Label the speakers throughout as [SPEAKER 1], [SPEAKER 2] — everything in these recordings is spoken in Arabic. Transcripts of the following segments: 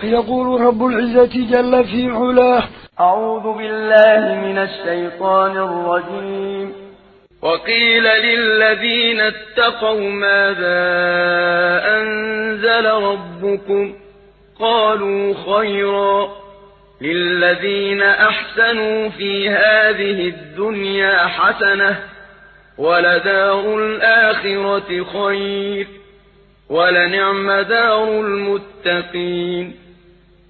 [SPEAKER 1] فيقول رب العزة جل في علاه.
[SPEAKER 2] أعوذ بالله من الشيطان الرجيم. وقيل للذين اتقوا ماذا أنزل ربكم؟ قالوا خيرا. للذين أحسنوا في هذه الدنيا حسنة ولدار الآخرة خير ولنعم دار المتقين.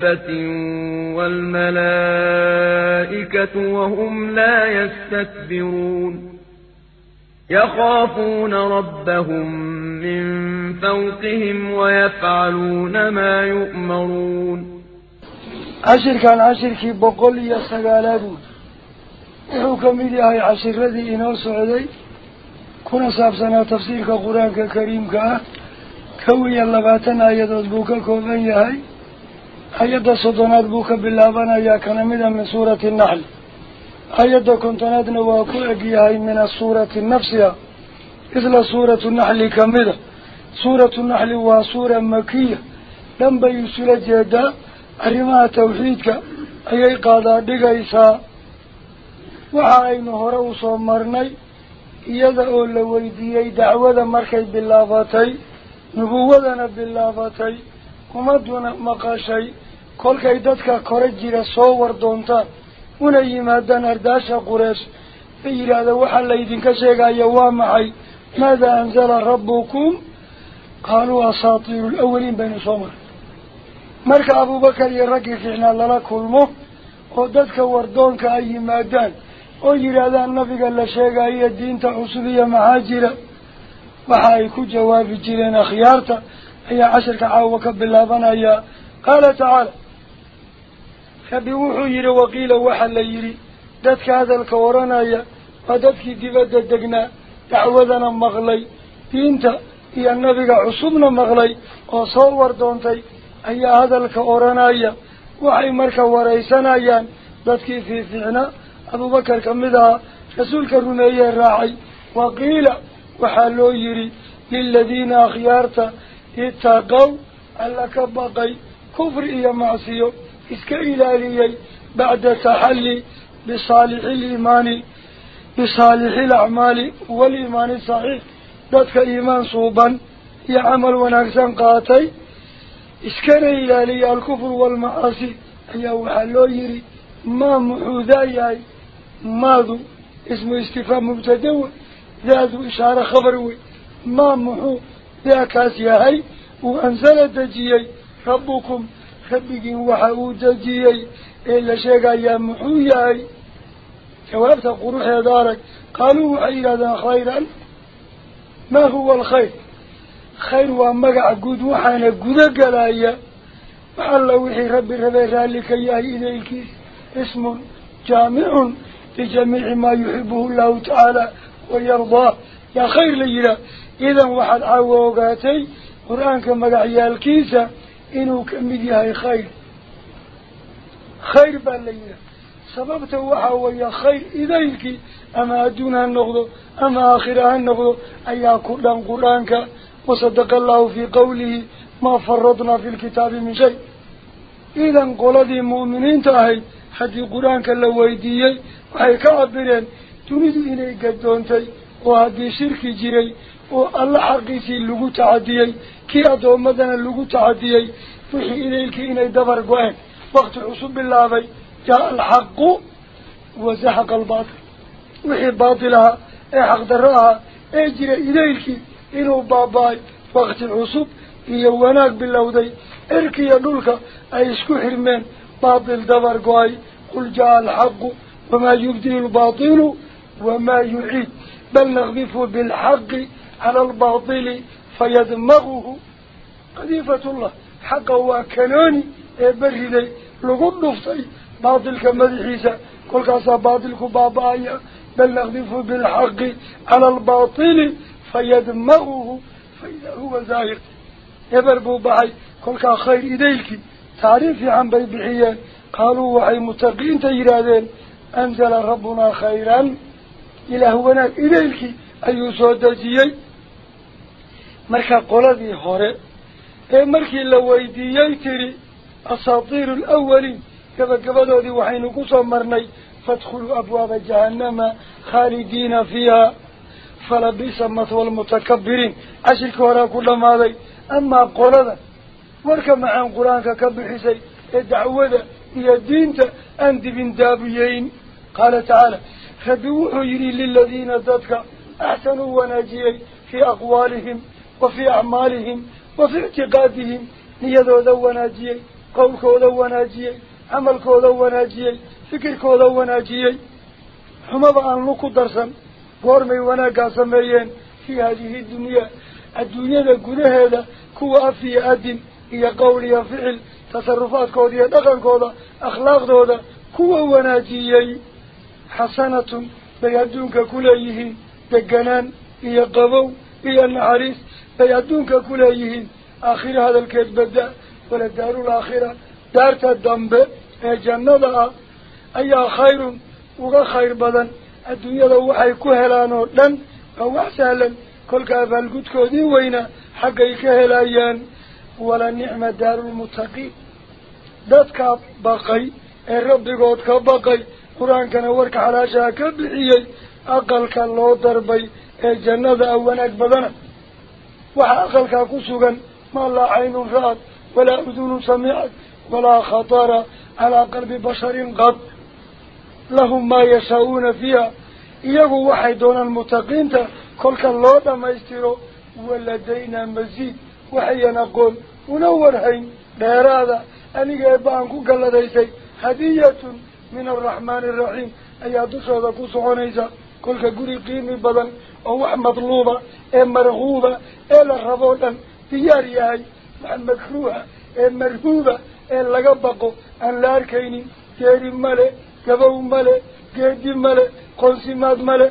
[SPEAKER 2] دَابَّةٍ وَالْمَلَائِكَةُ وَهُمْ لَا يَسْتَكْبِرُونَ يَخَافُونَ رَبَّهُمْ مِنْ فَوْقِهِمْ وَيَفْعَلُونَ مَا يُؤْمَرُونَ
[SPEAKER 1] عشر كان عشر كي بقول لي يستقالبون إحو كميلي هاي عشر الذي إناس عدي كنا سابسنا تفسير كقرآن كريم كا. كوي الله اللباتن آيات أزبوك الكوفن يهي naxli ayadda kontonaadna waa ku egyahay min asuurati nafsiha isla suuratu naxli kamida suuratu naxli waa suura makiya dhan bay isula jeedaa arrimaha tawxiidka ayay qaadaa dhigaysaa waxa aynu hore usoo marnay iyada oo la weydiiyey dacwada markay bilaabatay nubuwadana bilaabatay war doontaan una yimaadaan ardaasha qureesh ay yidhaahda waxaa laydinka sheegaya waa maxay maada anzala rabbukum qaaluu asaatiiru lawaliin baynu soo maray marka abuubakar iyo raggii fiicnaa lala kulmo oo dadka wardoonka ay yimaadaan oo yidhaahdaan nabiga la sheegayo diinta cusub iyo maxaa jira waxa ay ku jawaabi jireen akhyaarta أي عشر كعوة كباللابان أي قال تعالى فبوحو يري وقيل وحل يري. دتك هذا الكوران أي فدادك ديباد دقنا تعوذنا مغلي. انت يا النبي عصبنا مغلي. وصور وردونتي أي هذا الكوران أي وحي مركا ورئيسان أي دادك في فعنا أبو بكر كمذا رسولك الرنية الراعي وقيل وحلو يري للذين أخيارته يتاقوا ألك بقي كفر إيا معصيه إسك إلالي بعد تحلي بصالح الإيمان بصالح الأعمال والإيمان الصحيح ذاتك إيمان صوبا يعمل ونقصا قاتي إسك إلالي الكفر والمعاصي أيها حلو يري ما محوذاي ماذو اسم استفهام مبتدوه ذاته إشارة خبروي ما محوذاي بأكاس يهي وأنزل دجيي ربكم خبقين وحاو دجيي إلا شيقا يا محوياي كوابت قروح دارك. قالوا عيلا خيرا. ما هو الخير؟ خير وامقع قد وحانا قد قلايا. الله وحي ربي ربي ذلك يهي إليك اسم جامع لجميع ما يحبه الله تعالى ويرضاه. يا خير لينا إذا واحد عووقاتي قرآن كما الكيسة إنه كمديها خير. خير بالليلة سببته وحا يا خير إذيك أما أدونها النغض أما آخرها النغض أيها كلان قرآنك. وصدق الله في قوله ما فرضنا في الكتاب من شيء. إذا قولدي مؤمنين تاهي حدي قرآنك لو ويديي. cabireen dunidu inay gadoontay oo haddii shirki jiray والله حقيسي اللغو تعديي كي أدو مدن اللغو تعديي فحي إليك إني دبر قوان وقت عصب الله جاء الحق وزحق الباطل وحي باطلها اي حق درها اي جرى إليك إنو باباي وقت حسب هي وناك بالله دي إركي يدولك أي اسكو حرمين باطل دبر قوان قل جاء الحق وما يبدل الباطل وما يعيد بل نغذف بالحق على الباطل فيدمغه. قذيفة الله حقا وكناني برهدي لغو نفتي باطل كمدحيسة كل كاسا باطل كبابايا. بل نغذف بالحق على الباطل فيدمغه. فإذا هو زاهر يبربو بحي كل كا خير إليك تعريفي عن بيبحيان قالوا وحي متقين تيرادين. أنزل ربنا خيرا. إلى هنا إليك أي سودجيي. مركا قولدي هوري اي مركي لو ويديي تري اساطير الاولين كذا قبلودي وحين قصو مرني فادخلوا ابواب جهنم خالدين فيها فلبيس مثوى المتكبرين عشر كورا كل ما ذي اما قولد مركا معان قرانك كبحيسي ادعوه ذا يا دينتا انت بن دابيين قال تعالى خبوه يري للذين ذاتك احسنوا ونجيي في اقوالهم fii acmaalihim وفي اعتقادهم. نيادو ذو وناجيي قولكو ذو وناجيي عملكو ذو وناجيي فكركو ذو وناجيي حمضا أن لكو درسا قرمي وناقا سميين في هذه الدنيا. الدنيا قد هذا كو أفي أدن هي قولي فعل. تصرفات كودية دقن كودا أخلاق دودا كو وناجيي حسنة بيدونك كليهين دقنان هي قبو النحريس فيدونك كليهن آخر هذا الكذب بدأ. ولا دار الآخرة. دارت الدنب. جنة أي خير. وغا خير بدن. الدنيا لو وحي كهلانو. لن. أو أحسالا كل كافة القدكو دي وينا. حقي كهلايان. ولا نعمة دار المتقين دادك بقي. الرب قوتك بقي. قرآن كان ورك على شاك بحيي. أقل كان لو دربي. وحاقلك كسوغا ما لا عين رأت ولا أذن سمعت ولا خطر على قلب بشر قط. لهم ما يشاءون فيها. إياه وحي دون المتقين كل كالله ما يستيروا ولدينا مزيد. وحي نقول ونور هين ديرادا أني قيبانكو قال لديسي هدية من الرحمن الرحيم. أي أدوشة كسوغنيسا كل كقري قيمي بدن. أو rabo dhan diyaar yahay wax makruuha ee marhuuba ee laga baqo aan la arkaynin geeri male gabow male geedi male qoonsimaad male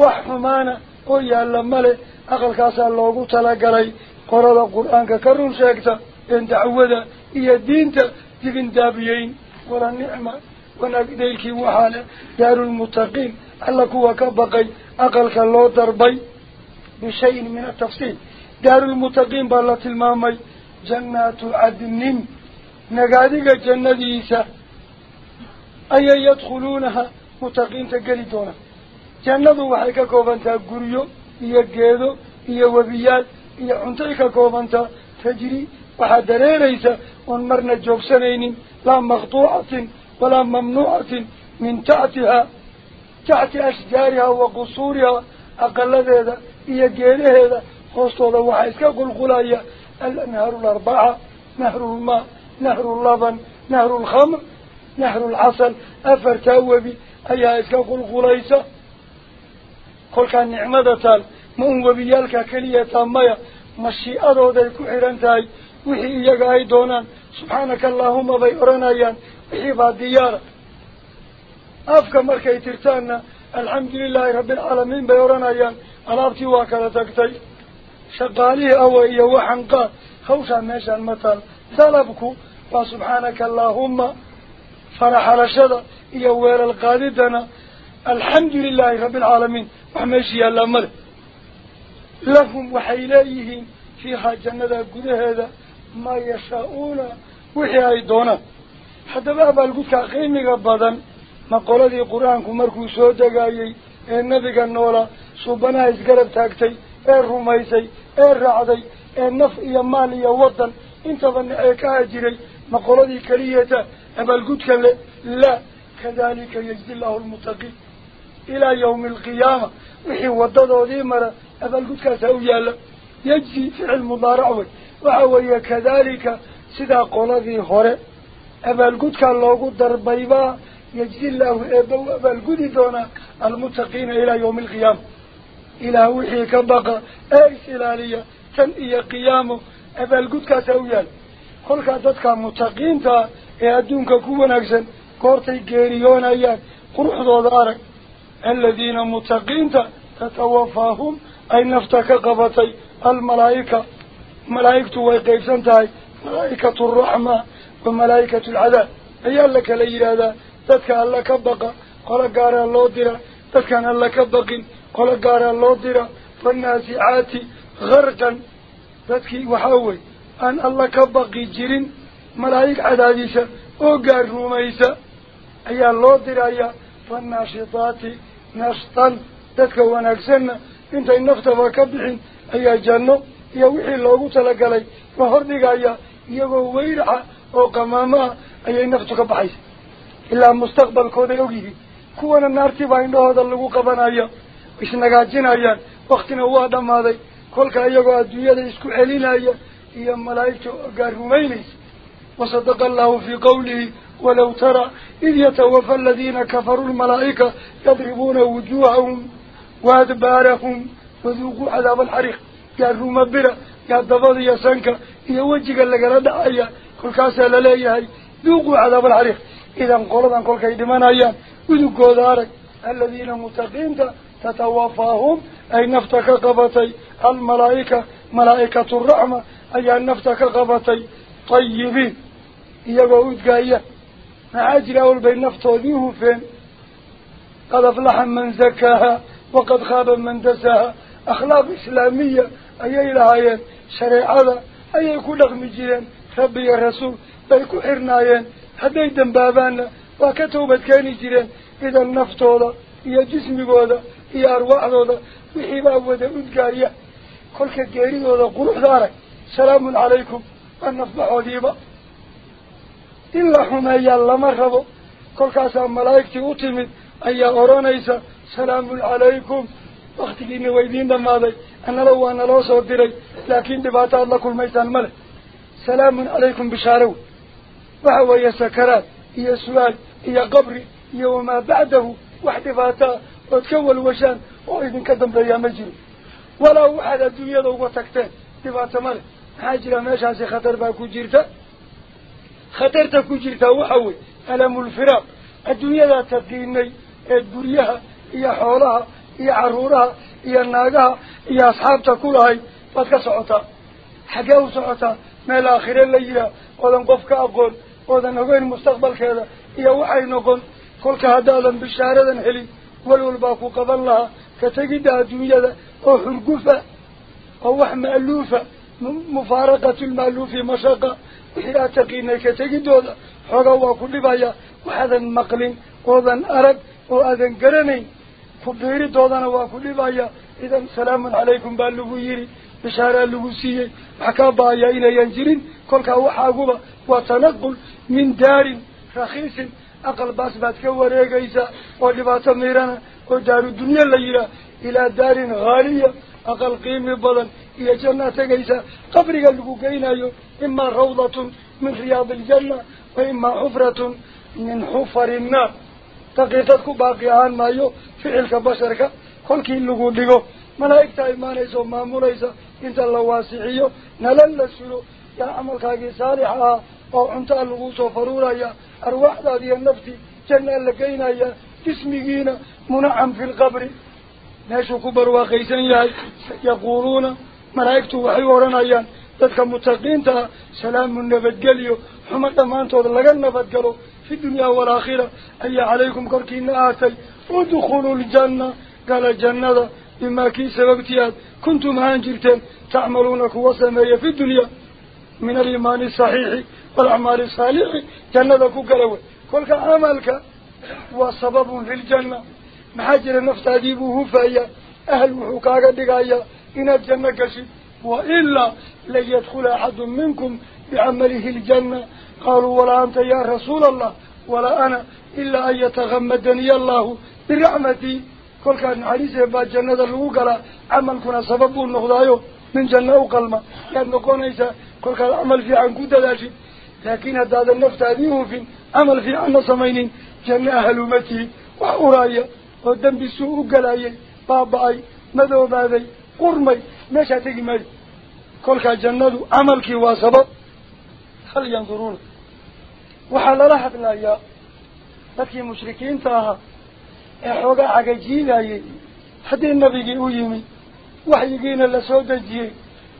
[SPEAKER 1] wax xumaana oo yaalla male aqalkaasaa loogu talagalay qorada qur-aanka ka run sheegta een dacwada iyo diinta dibin daabiyeyn wala nicma wanaag daylkii waxaa leh daarulmuttaqiin alla kuwa ka baqay أقل كالله دربي. بشيء من التفصيل. دار المتقين. بالله المامي جنات عدن. نقادق جنة إيسا أي يدخلونها؟ متقين تقلدون جنة وحيكا كوبانتا قريو إيا قيدو. إيا وبيال. إيا عنتيكا كوبانتا تجري. وحدري ليس ونمرنا جوب سنين لا مقطوعة. ولا ممنوعة من تحتها تحت أشجارها وقصورها أقل ذا هي جيله هذا خصوصا وحيسك قل قلايا الأنهار الأربعة نهر الماء نهر اللبن نهر الخمر نهر العسل أفر تاوبي أي إسك قل قلايسا قل كان نعمة تال من وبيالك كلية تامية مشيئة ذا كحرانتاي وحي يقاي دونان سبحانك اللهم وحي عباديار. أفكا مركي ترتان الحمد لله رب العالمين بيورانا يان. ألأبتي واكرة تكتي. شقاليه أوئي وحنقا. خوشا ميشا المطال ثلبكو فسبحانك اللهم. فرح رشدا يوير القاددنا الحمد لله رب العالمين. وحميشي الأمر لهم وحيليهم فيها جنة قده هذا. ما يشاؤون. وحيائي دونه haddaba abaalgudkaa qiimiga badan ma qoladii qur-aanku markuu soo degaayey ee nebiga noolaa suubanaha isgarab taagtay ee rumaysay ee raacday ee naf iyo maal iyo waddan intaba necee ka hajiray ma qoladii keliyata abaalgudka le laa kadalika yajdi llahu lmuttaqiin ilaa yawmi alqiyaama wixii wadadoodii mara abaalgudkaasaa u yaalla yajzi ficil mudaarac wey waxa weeye kadalika sidaa qoladii hore أبل قد كان لوغو دربيبا يجزي الله أبل قد دونا المتقين إلى يوم القيام. إلى وحي كبقى أي سلالية كان إيا قيامه أبل قد كان سويان. كل كاتتك متقين تا يعدون كوبن أكسن كورتي جيريون أيان قرح دارك الذين متقين تا تتوفاهم أي نفتك قبطي الملائكة. ملائكة وقيسنتاي ملائكة الرحمة. وملائكة العذاب. أيال لك لي هذا. تذكى الله كبقى قال قارا الله ديرا تذكى ألا كبقين قال قارا الله ديرا فالناس عاتي غرقا. تذكى وحاوي أن الله كبقي جرين ملائك عذابيسا وقار روميسا أيال الله ديرا يا فالناشطات نشطا. تذكى ونكسن إنت النفط وكبحين أيال جنو يوحي اللوغو تلقى لي وهرني قايا يوغو ويرعا talagalay la hordhigaya iyagoo weyraxa oo qamaamo ah ayay naftu ka baxaysa ilaa mustaqbalkooday ogyihiin kuwana naartii baa indhahooda lagu qabanaya isnagaajinayaan waktina waa dhammaaday kolka iyagoo adduunyada isku celinaya iyo malaa'igta gaar rumaynaysa wasadaqa allahu fii qawlihi walow tara id yatawafa aladiina kafaruu lmalaa'ika yadribuuna wujuuhahum waadbaarahum waduuquu cadaaba alxariiq yaa ruuma bira yaa dabada iyo sanka iyo wejiga lagala dhacaya كل كاسة للاي هي ذوقوا عذاب الحريق إذا انقلت عن كل كيد من أيام وذوقوا ذلك الذين متقين تتوافاهم أي نفتك قبطي الملائكة ملائكة الرحمة أي نفتك قبطي طيبين يقول ادقائية ما عاجل أول بين نفته فين قد افلح من زكاها وقد خاب من دساها أخلاق إسلامية أي إلهيان شريعة أي كل أغمجين bay ku xirnaayeen hadday dambaabaanna waa ka toobad keeni jireen idan naftooda iyo jismigooda iyo arwaaxdooda wixii baa wada udgaaya kolka geeridooda quruxda arag salaamun calaykum waa nafbaxoodiiba in la xumeeyaa lama rabo kolkaasaa malaa'igtii u timid ayaa odhanaysa salaamun calaykum waktigiina waa idiin dhammaaday annala waa naloo soo diray laakiin dhibaato aad la kulmaysaan ma leh سلام عليكم بشارو. وهو سكرات يا سؤال يا قبر وما بعده. واحتفاته وتكول وشان وإذن كدم بيا مجري. ولا أحد الدنيا لو وتكتين تفاته مالي حاجر ما شان سي خطر با كجيرتا خطرتا كجيرتا وحوة ألم الفراق. الدنيا لا تقيني الدريها هي حولها يا عرورها هي الناقها هي أصحابتا كلها فاتك سعطا حقاو سعطا ما الآخرة اللي جاء قولن قفك أقول قولن هوين مستقبل كذا إيا وحي نقول كل كهدالا بشارة هلي والولباك قضى الله كتجدها دمية أخر قفة أوح مألوفة مفارقة المألوف مشاقة إحيا تقيني كتجدها حروا كل بايا وحذا مقل قوضا أرد وآذا قرني فبهيري دوضا نواكو لبايا إذا سلام عليكم بألوه يري بشارة اللغوسية بايا إلى ينجرين. كلها وحاقوبة وتنقل من دار رخيص. أقل باس باتك وريقا إيسا. ودبات ميرانا. ودار الدنيا الليلة إلى دار غالية. أقل قيم البضل إلى جنة إيسا. قبرك اللغوكينا إما روضة من رياض الجنة. وإما حفرة من حفر النار. تقيتك باقيان مايو. فعلك بشرك. كل كي اللغو ديغو ملايك تايمان إيسا ومامون إيسا inta la waasixiyo nalal la sulo yaa camalkaagii saalix ahaa oo cuntaa lagu soo faruuraya arwaaxdaada iyo naftii jannaa la geynaya jismigiina munacam fi lqabri meeshuu ku barwaaqaysan yahay yaquuluuna malaa'igtu waxay u odhanayaan dadka mutaqiinta ah salaamu nabadgelyo xumo dhammaantood laga nabadgalo fi dunyaa waalaakhira ayaa calaykum korkiina ahatay udkhulu ljanna gala jannada مما كي سببتيات كنتم هانجرتين تعملون كوا سمية في الدنيا من الإيمان الصحيح والأعمال الصالح جنة كو قلوي كل عملك وسبب في الجنة. محاجر النفس عديبه فأي أهل وحقا قد قايا إن الجنة كشي وإلا لن يدخل أحد منكم بعمله الجنة. قالوا ولا أنت يا رسول الله. ولا أنا إلا أن يتغمدني الله برعمتي كل كان عريس بعد جنة الأولى عمل كنا سبب النخضايو من جنة أقل ما كان نكون إذا كل كان عمل في عن كودة داشي لكن هذا النفط هذه في عمل في عن صمين جنة أهل متي وأورايا ودم بسوء قلاي باباي ندو بادي قرمي نشا تقمي كل كان جنة عمل كي وسبب هل ينظرون وحال راحت لا يا لكن مشركين تاها waxyigiina lasoo dejiyey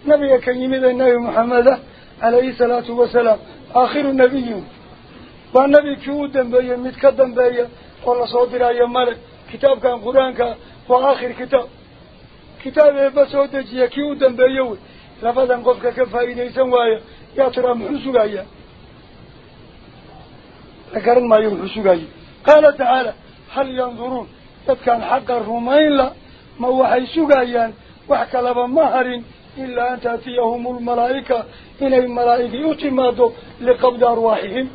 [SPEAKER 1] nabiga kan yimid ee nebi maxameda calayhi salaatu wasalaam aakhiru nabiyin waa nebi kii u dambeeyey mid ka dambeeya oo lasoo diraayo male kitaabkan qur-aanka waa aakhir kitaab kitaab eeba soo dejiya kii u dambeeye wey labadan qofka ka faa'iidaysan waaya yaa tiraa muxuu sugayaa la garan maayo muxuu sugaya qaala tacaala yanduruun dadkaan xaqa rumayn la ma waxay sugayaan wax kalaba ma harin ilaa an taatiyahum lmalaa'ika inay malaa'igii u timaado liqabdi arwaaxihim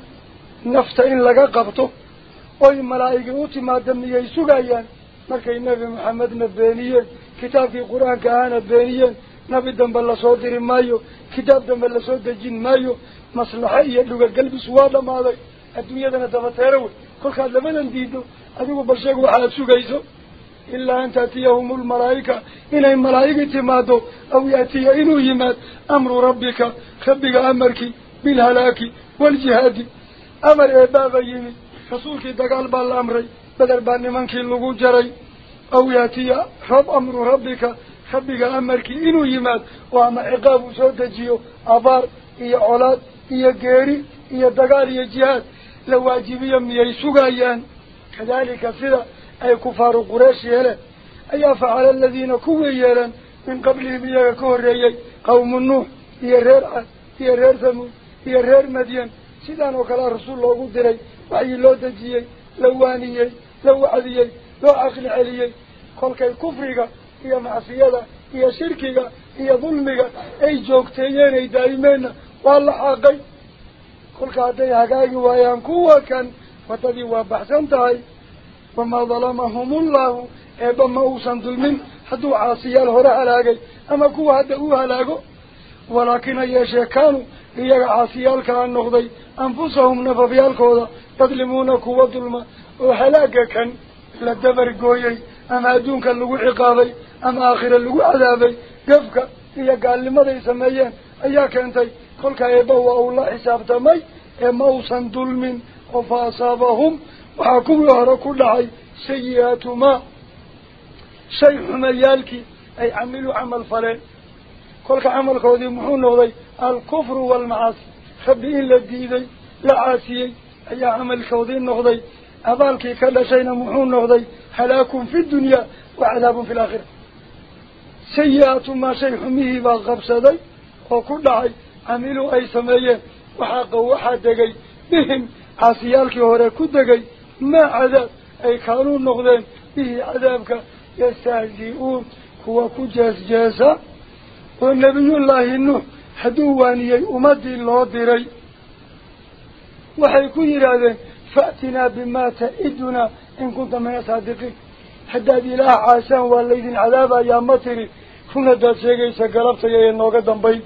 [SPEAKER 1] nafta in laga qabto oy malaa'igii u timaado miyay sugayaan markay nebi maxamedna beeniyeen kitaabkii qur-aanka ahana beeniyeen nabi dambe lasoo diri maayo kitaab dambe lasoo dejin maayo maslaxo iyo dhugagalbis waa dhammaaday adduunyadana dabateero wey kolkaad labadan diido أدوك برشاك شو سوكيسو إلا أن تأتيهم الملائكة. إن الملائكة تمادو. أو يأتي إنو يمات أمر ربك. خبك أمرك. بالهلاك والجهاد. أمر إيه إبابا يمي. فصولك دقال بالأمر بدل بان منك اللقو جري. أو يأتي رب أمر ربك. خبك أمرك. إنو يمات وأما إقاب سودجيو أبار. إيا أولاد. إيا قيري. إيا دقال. إيا جهاد. لواجبيا ميسوغايان sida ay kufaaru quraysh yeeleen ayaa facala aladiina kuwii yeeleen min qablihim iyaga ka horreeyey qawmu nuux iyo reer cad iyo reer thamuud iyo reer madyan sidaan oo kalea rasuul loogu diray waxii loo dejiyey la waaniyey la wacdiyey loo caqli celiyey kolkay kufriga iyo macsiyada iyo shirkiga iyo dulmiga ay joogteeyeen ay daa'imeenna waa la xaaqay baxsan tahay wamaa dalamahumullahu eebba ma uusan dulmin hadduu caasiyaal hore halaagay ama kuwa hadda uu halaago walaakin ha yeeshee kaanuu iyaga caasiyaalkaa noqday anfusahum nafafyaalkooda yadlimuuna kuwa dulma oo halaaga kan la dabar gooyey ama adduunka lagu ciqaabay ama aakhira lagu cadaabay gafka iyo gaalnimaday sameeyeen ayaa keentay kolka eebba waa uu la xisaabtamay ee ma uusan dulmin قفا أصابهم وحكم يهرك لعي سيئات ما شيء ميالك أي عملوا عمل فلان. كلك عمل قوذي محون نوضي. الكفر والمعاصي. خبئي لديدي لعاسي أي عمل قوذي نوضي. أبالك كل شيء محون نوضي. حلاك في الدنيا وعذاب في الآخرة. سيئات ما شيء ميه بالغبسة وكل عي عملوا أي سمية. وحاق وحدقي بهم. Cadaab ay kaanuu noqdeen bihi cadaabka yastahzi-uun kuwa ku jees-jeesa oo nebiyullaahi nuux hadduu waaniyey ummaddii loo diray waxay ku yidhaahdeen fa'tinaa bimaa ta'idunaa in kunta min asaadiqiin haddaad ilaah caasaan waa laydin cadaabayaa ma tiri run haddaad sheegaysa galabtaya ee nooga dambayn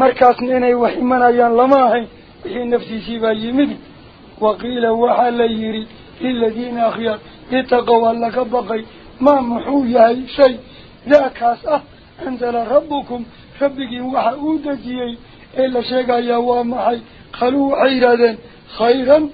[SPEAKER 1] markaasna inay wax imanayaan lama ahayn وحين نفسي سيبا يمدي وقيل وحا ليري للذين أخيار. اتقوا لك بقي. ما محوي أي شيء. ذاك أسأه أنزل ربكم. ربك وحا أودتي. إلا شيء يا وامحي. خلو عيرا خيرا.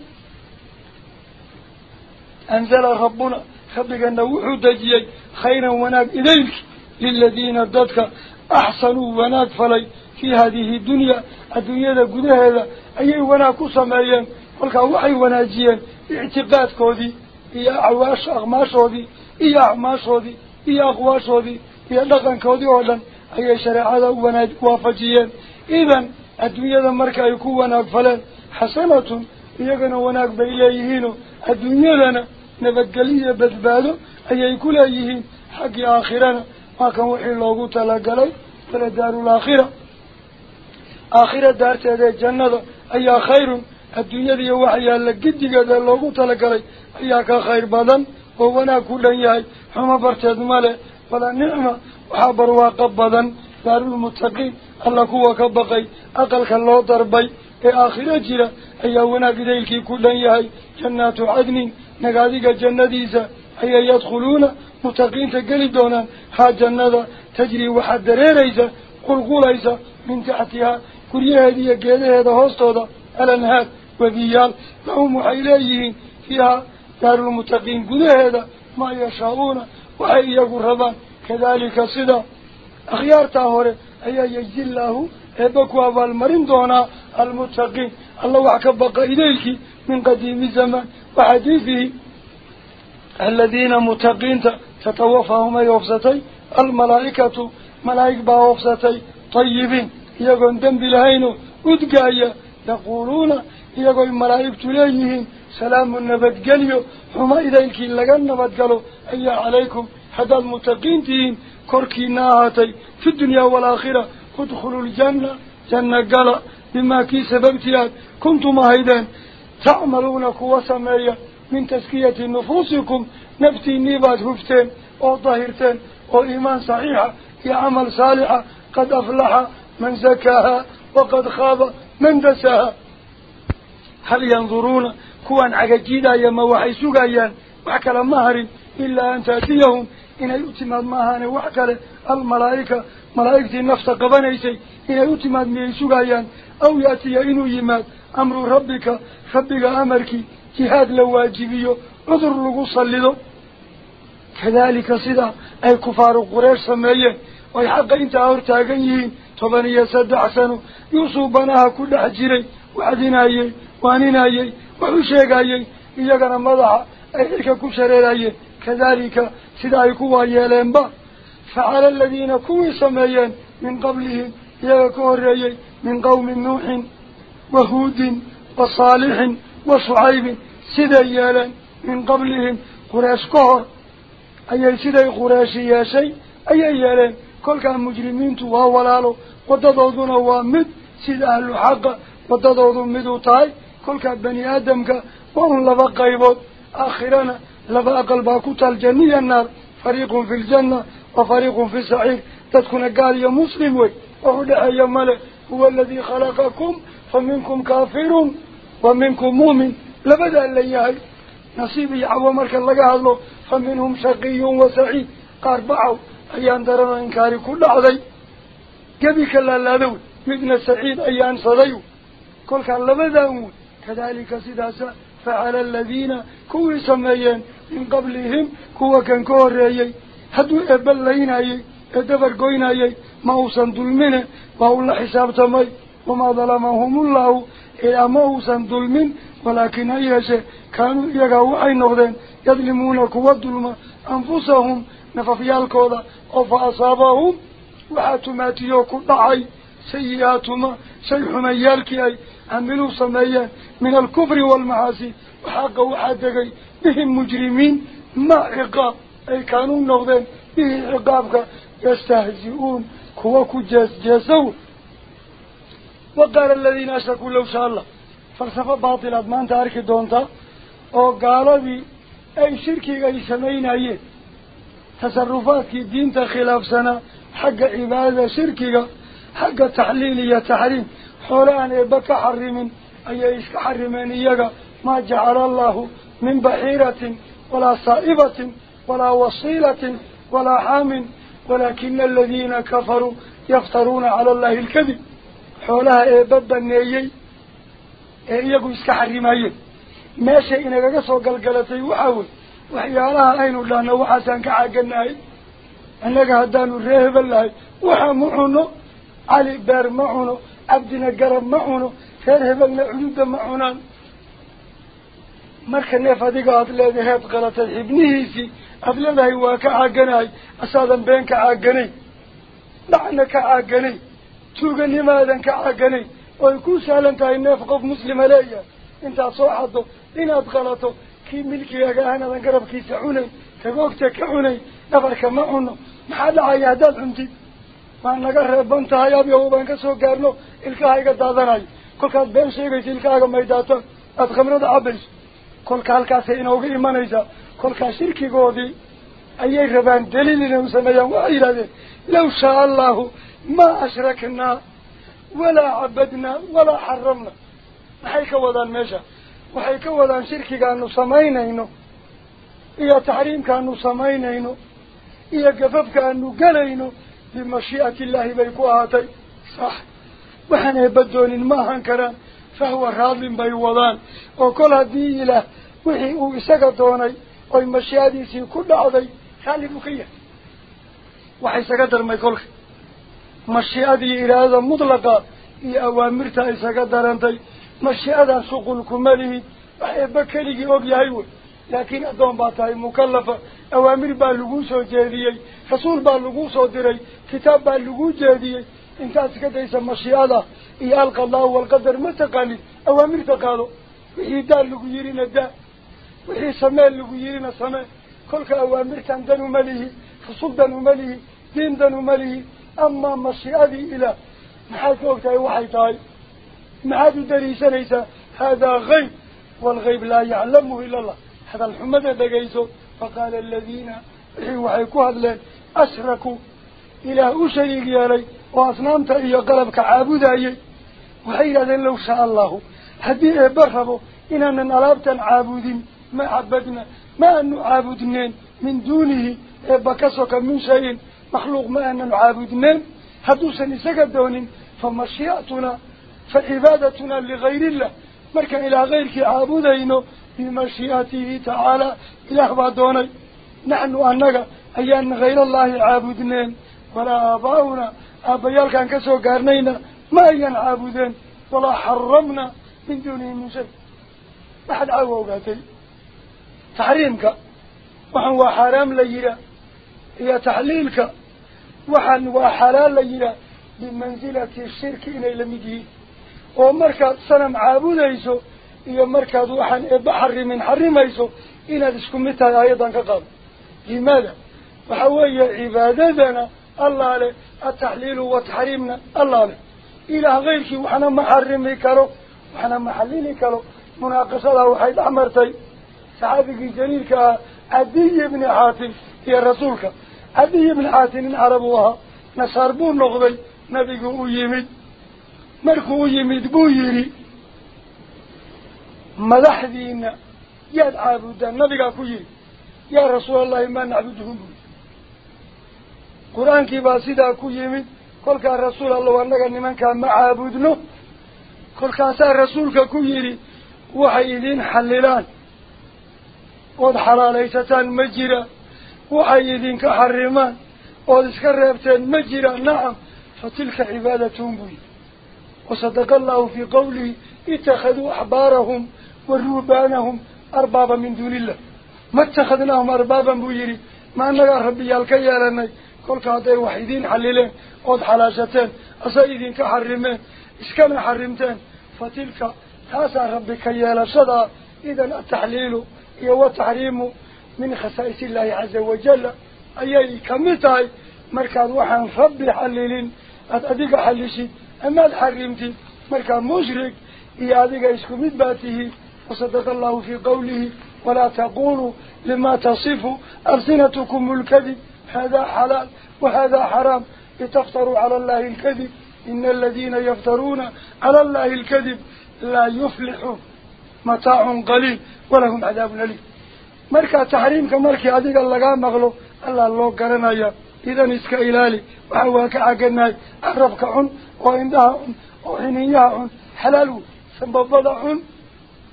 [SPEAKER 1] أنزل ربنا. خبك النوح دجي خيرا وناك إليك. للذين أدتك أحسنوا وناك فلي. في هذه الدنيا. الدنيا قدها ayay wanaag ku sameeyeen kolkaa waxay wanaajiyeen ictiqaadkoodii iyo acwaasha aqmaashoodii iyo acmaashoodii iyo aqwaashoodii iyo dhaqankoodii oo dhan ayay shareecada wanaaj waafajiyeen idan adduunyada marka ay ku wanaag faleen xasanatun iyagana wanaag bay leeyihiinoo adduunyadana nabadgelyo badbaado ayay ku leeyihiin xaggii aakhirana waa kan wixii loogu talagalay wala daarulaakhira aakhira آخرة دارت هذه الجنة أي خير. الدنيا دي وحيا لقد قد الله تلقى لي أيها خير بادن وونا كل ياهي حما برتد ماله فلا نعمة وحبر واقب بادن دار المتقين. الله هو كبقي أقل كالله دربي. اي آخرة جرى أيها وأنا قديلك كل ياهي جنة عدن. نقاذيك جنة ديسة. أي يدخلون. متقين تقلي دونا. ها جنة تجري وحد دريريسة. قلقوليسة. من تحتها guryaheeda iyo geedaheeda hoostooda alanhaad وبيال لهم وحيليهين فيها دار المتقين قد هذا ما يشاءون وحي يقربان كذلك صدا أخيار تاهوري أي يجزي الله إبكوا بالمرين دونا المتقين الله وعكبق إليك من قديم الزمان وحديثه الذين متقين تتوفاهم يوفستي الملائكة ملائك باوفستي طيبين دنب لهينو أدقايا يقولون يقول الملائكة تليهين سلام النبت قليو. هما إليك لغن نبت قالوا أي عليكم هذا المتقين تين كركي ناهاتي. في الدنيا والآخرة ادخلوا الجنة. جنة قال بما كي سببتيات كنتم هيدان. تعملون قوة سمايا من تزكية نفوسكم. نفتي نيبات هفتين أو ظاهرتين أو إيمان صحيحة يا عمل صالحة قد أفلح. من زكاها وقد خاب من دساها. هل ينظرون كوان عجيدا يما وحي سقايان وحكلا مهر إلا أن تأتيهم؟ إن يؤتماد ماهان وحكلا الملائكة ملائكة النفس قبنيسي إن يؤتماد مي سقايان أو يأتي إنو يماد أمر ربك ربك أمرك. جهاد لواجبيو. عذر لغو صلدو كذلك صدا أي كفار قريش سميين ويحق إنت أورتاقين طبني يسدع سنو يوسو بناها كل حجري وعدنايي وانينايي وحشيقايي إيقنا مضحا أي إلك كشريرايي كذلك صدا يكوا يلين با فعلى الذين كوي سميين من قبلهم يكوريي من كل كان مجرمين توا ولالو وددودنا وامد سيد أهل الحق وددودنا مدو تاي كل كان بني آدمك وهم لبا قيبود آخرنا لبا قلباكوت الجنية النار فريق في الجنة وفريق في السعير تدخل قال يا مسلم وي وهدع يا ملك هو الذي خلقكم فمنكم كافر ومنكم مؤمن لبدا اللي نصيبي عوامرك اللقاء الله أيان درنا إنكاري كل عضي. قبيك الله ذو مثل سعيد أيان صديو. كل كان لبداون كذلك سداسا فعل الذين كوي سميين. من قبلهم كوا كان كوريي هدو إبلين أي إدبر قوين أي ما أوسن ظلمين وأولا حساب تمي. وما ظلمهم الله. إلى ما أوسن ظلمين ولكن أيها كانوا يقعوا أي نغدين يظلمون كوا الظلم أنفسهم نففيالكودا أو فأصابهم وحاتماتيو كدعي سيئاتما سيحما يالكي أي عملوا سميا من الكفر والمعاصي وحاق وحادقي بهم مجرمين ما عقاب. أي كانوا نغذين به عقابك يستهزئون. كوكو جاس جاسو. وقال الذين أشركوا لو شاء الله فلسفة باطلة ما أنت عارك دونتا وقالوا بي أي شركي أي سمين أيه دين خلاف سنة حق عبادة شركك حق تحليل تحريم. حولان إبك حرم أي إسك حرمين إياك. ما جعل الله من بحيرة ولا صائبة ولا وصيلة ولا حام ولكن الذين كفروا يفترون على الله الكذب. حولها إبب النيي. إياك إسك حرمين. ما شيء إنك قصوا قلقلتي وحاول. Cali beer ma cuno cabdina garab ma cuno reer hebelna cududa ma cunaan marka neef adiga aada leedaheed qalatay xibnihiisii aada leedahay waa ka caaganahay asaadan been ka caaganay dhacna ka caaganay tuuganimaadan ka caaganay oy ku sahlan tahay neef qof muslima leeyahay intaad soo xaddo inaad qalato kii milkigaaga ahanadan garabkiisa cunay tagoogta ka cunay dhabarka ma cuno maxaa dhacaya haddaad cuntid waa naga reeban tahay abyaw baan ka soo gaarno ilkaha iga daadanayo kolkaad been sheegaysa ilkahaaga maydaataan aada khamrada cabayso kolka halkaasay inooga imanaysaa kolkaa shirkigoodii ayay rabaan daliil inay u sameeyaan waxay yidhahdeen law shaa allahu maa ashraknaa walaa cabadnaa walaa xaramna maxay ka wadaan meesha wadaan shirkigaanu samaynayno iyo taxriimkaanu samaynayno iyo gafafkaanu gelayno bimashii'ati illaahi bay ku ahaatay sax waxaan eebadoonin ma ahaan karaan fahuwa raadin bay wadaan oo kol haddii ilaah wixii uu isaga doonay oy mashiadiisii ku dhacday raalli buu ka yahay waxa isaga darmay kolka mashiadii iraadada mutlaqa iyo awaamirta isaga darantay jeediyey rasuul baa laguu soo diray kitaab baa laguu jeediyey intaad iska daysa mashiada iyo alqadaa walqadar ma taqaanid awaamirta qaado wixii daa lagu yirina daa wixii samee lagu yirina samee kolka awaamirtan dan uma lihi rasul dan uma lihi diin dan uma lihi amaa mashiadii ilaah maxaad ka og tahay waxay tahay ما عاد دريسة ليس. هذا غيب والغيب لا يعلمه إلا الله. هذا الحمد دقيسه فقال الذين وحيكوها اللين أشركوا إلى أشريك يا لي وأصنامت إيا قلبك عابد أي. وحيلا ذن لو شاء الله. هذه برهبه. إن أن نلابت العابد ما عبدنا ما أن عابدنين من دونه. بكسك من شيء مخلوق ما أن عابدنين سنسكت سكدون فمشيئتنا فعبادتنا لغير الله. مركا إلى غيرك عابدينه بمشيئته تعالى. إلى أخبادنا نحن أنك أيان غير الله عابدنين. ولا آباؤنا أبيالك أنكسو قارنين ما أيان عابدين. ولا حرمنا من دونه من شيء. أحد عابوا تحريمك. وحن وحرام ليلة هي تحليلك. وحن وحلال ليلة بمنزلة الشرك إلى المجيه inaad isku mid tahay aayaddan ka qaado limaada waxa weeye cibaadadana allah leh ataxliilu wataxriimna allah leh ilaah kayrkii waxna ma xarimi karo waxna ma xallili karo munaaqashadaa waxay dhex martay saxaabigii jaliilka ah cadiy ibni xaatim iyo rasuulka cadiy ibni xaatim nin carab uu ahaa nasaar buu noqday nabigu u yimid yaad caabudaan nabigaa ku yidhi yaa rasuulallahi maa nacbuduhum buu qur-aankii baa sidaa ku yimid kolkaa rasuul allow annaga nimankaa ma caabudno kolkaasaa rasuulka ku yidhi waxay idin xalilaan ood xalaalaysataan ma jira waxay idinka xarimaan ood iska reebteen ma jira nacam fa tilka cibaadatuhum buu yidhi وصدق الله في قوله اتخذوا أحبارهم والروبانهم أربابا من دون الله. ما اتخذناهم أربابا بويري. ما أنك ربي يالكي يالني كل كاتير وحيدين حللين قد حلاشتين أسايدين كحرمين إسكان حرمتين. فتلك تاسع ربك يالشدع إذن التحليل يو التحريم من خسائس الله عز وجل. أي كمتاي مركض وحن ربي حللين أتأذيك حلشي أما الحرمت مركا مشرك إياذيك إسكمت باته وصدق الله في قوله ولا تقولوا لما تصفوا أرسنتكم الكذب هذا حلال وهذا حرام لتفتروا على الله الكذب. إن الذين يفترون على الله الكذب لا يفلحوا متاع قليل ولهم عذاب أليم. مركا تحريمك مركا إياذيك اللقاء مغلو الله الله قرن أياه إذا نسك إلالي وحواك عقنا أعرفك عن وإنده عن وإنياه عن حلاله سنببضع عن.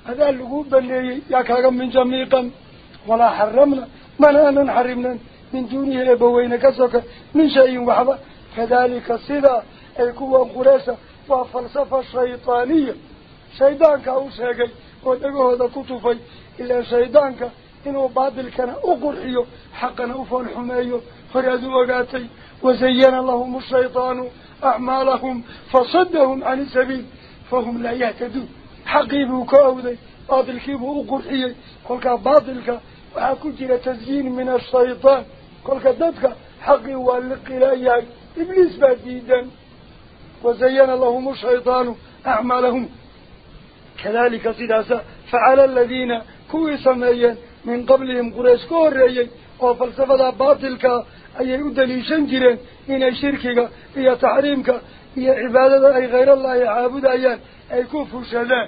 [SPEAKER 1] هذا اللي قوبا لي يكاقا من جميقا ولا حرمنا من أنا حرمنا من دونه أبوين كسوك من شيء وحبا. كذلك صدا أي قوة قريسة وفلسفة شيطانية. شيطانك أو شيقي ودقوا هذا كتفي. إلا شيطانك إنه بعد الكنا أقرحيه حقنا أفرحنا أيه فرادوا وقاتي وزين لهم الشيطان أعمالهم فصدهم عن السبيل فهم لا يهتدوا حقيبوا كاودي أضلكيبوا قرحي قولك باطلك باطل إلى تزيين من الشيطان. قلت ضدك حقي واللق لا إبليس بديدا وزين لهم الشيطان أعمالهم. كذلك صداسة فعلى الذين كوي سميا من قبلهم قريش كوريا وفلسفة باطل وفلسفة ayay u daliishan jireen inay shirkiga iyo taxriimka iyo cibaadada ay khayrallahi caabudayaan ay ku fushadaan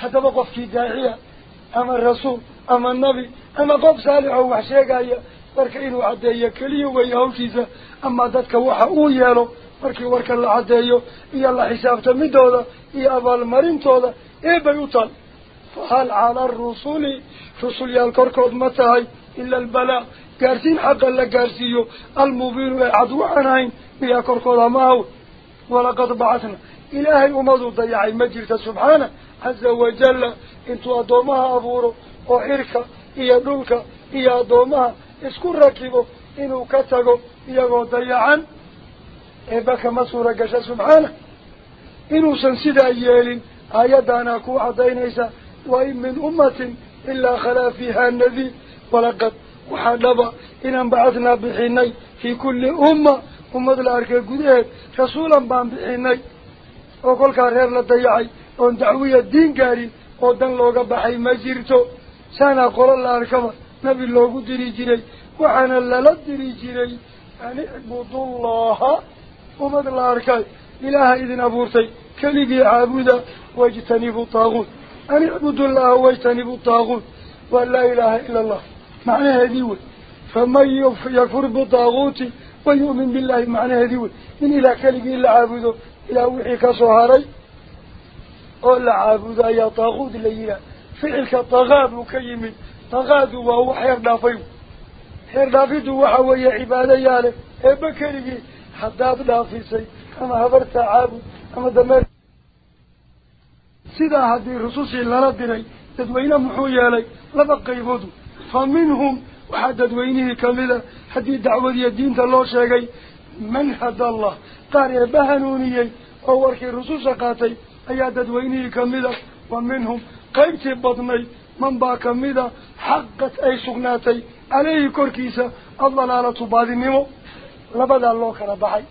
[SPEAKER 1] haddaba qofkii daaciya ama rasuul ama nabi ama qof saalix oo wax sheegaya marka inuu caddeeyo keliya weeye hawshiisa ama dadka waxa uu yeelo markii warka la caddeeyo iyo la xisaabtamidooda iyo abaalmarintooda eebay u taal fahal cala arusuli rusulyaal korkood ma tahay ila albalaaq قارسين حقا لقارسيو المبين وعدو عناين بيا كركولا ماهو ولقد بعثنا إلهي أمضو ضيعي مجلتا سبحانه عز وجل انتو أدومها أبورو وحركا إيا دولكا إيا أدومها اسكو ركبو إنو كتاقو إياقو ضيعا إباكا مصورة قشا سبحانه إنو سنسيدا إيالين آيادانا كوعة دينيسا وإن من أمة إلا خلا فيها النذي ولقد umma ummad la arkay gudaheed rasuulan baan bixinay oo kolkaa reer la dayacay oon dacwiya diin gaarin oo dan looga baxay ma jirto saanaa qolo la arkaba nabi loogu diri jiray waxaana lala diri jiray an icbudullaha ummad la arkay ilaaha idin abuurtay keligii caabuda wajtanibu taaguut an icbudullaha wajtanibu taaguut waa laa ilaaha ila allah معنى هذه فمن يكفر بالضاغوت ويؤمن بالله معنى هذه من إلى كلق إلا عابده. إلى وحي صهاري قال عابده يا طاغوت ليلا فعل طغاب كيم طغاد وهو حير نافي حير نافيد وهو يا عبادة يا له إيه أبا كلق حتى نافي كما هبرت عابد. كما دمر سيدا هذه رسوسي لنا الدنيا تدوين محويا لي لبقى يبودو. فمنهم وحدد وينه كاملة. حدي دعوة الدين تالله شاقي. من حد الله؟ قاري بهنوني. أورك الرسول شاقاتي أياد دويني كاملة. ومنهم قيت بطني من با كاملة. حقت أي سغناتي عليه كوركيسة الله لا تباد النمو لبدا الله كربحي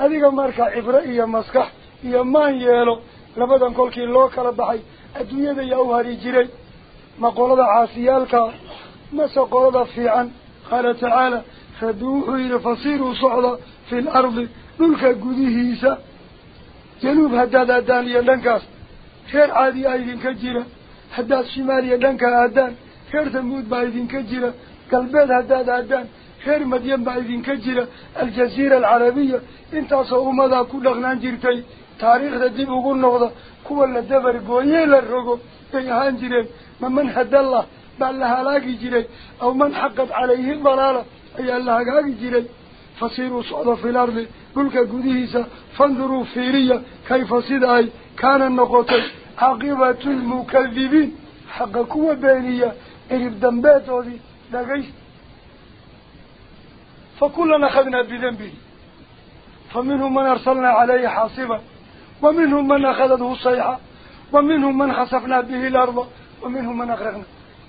[SPEAKER 1] أذيك مركا إبرئي مسكح. يمان يالو. لبدا كي الله كربحي الدنيا يا أوهري جيري. ما قولد عاسيالك. مسقوا في عن قال تعالى خدوه إلى فصير صعدة في الأرض. ذلك قديه إيسا. جنوب هداد أدان يدنكاس خير عادي أيدين كجيرا هداد شمال يدنكا أدان. خير ثمود بأيدين كجيرا قلبات هداد أدان. خير مديم بأيدين كجيرا الجزيرة العربية. إنت أصوه ماذا كل أغنان جيرتاي تاريخ ذديب وقول نغضة. كل دبر قويل الرغو بيهان جيرين ممن حد الله. بل هلاك جري أو من حقت عليه البلالة أي الله هلاك جري فصيروا صعدة في الأرض. قلك قديسة فانظروا فيرية. كيف صدعي كان النقطة. عقبة المكذبين. حق قوة اللي إرب دنبات هذه دقيس فكلنا خذنا بذنبه. فمنهم من أرسلنا عليه حاصبا. ومنهم من أخذته الصيحة ومنهم من خسفنا به الأرض. ومنهم من أغرقنا.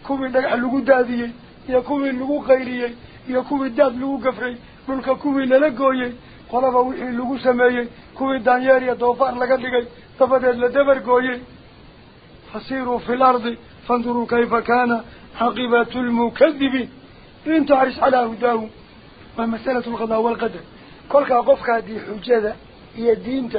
[SPEAKER 1] كوي دقع لغو داديي يا كوي لغو غيريي يا كوي داد لغو قفري ملك كوي للقوي قلبا وحي لغو سميي كوي دانيار يا دوفار لقدقي تفدد لدبر قوي فسيروا في الأرض فانظروا كيف كان عقبة المكذبين. إن تعرس على هداهم ومسألة القضاء والقدر. كل قفك هذه حجة هي الدين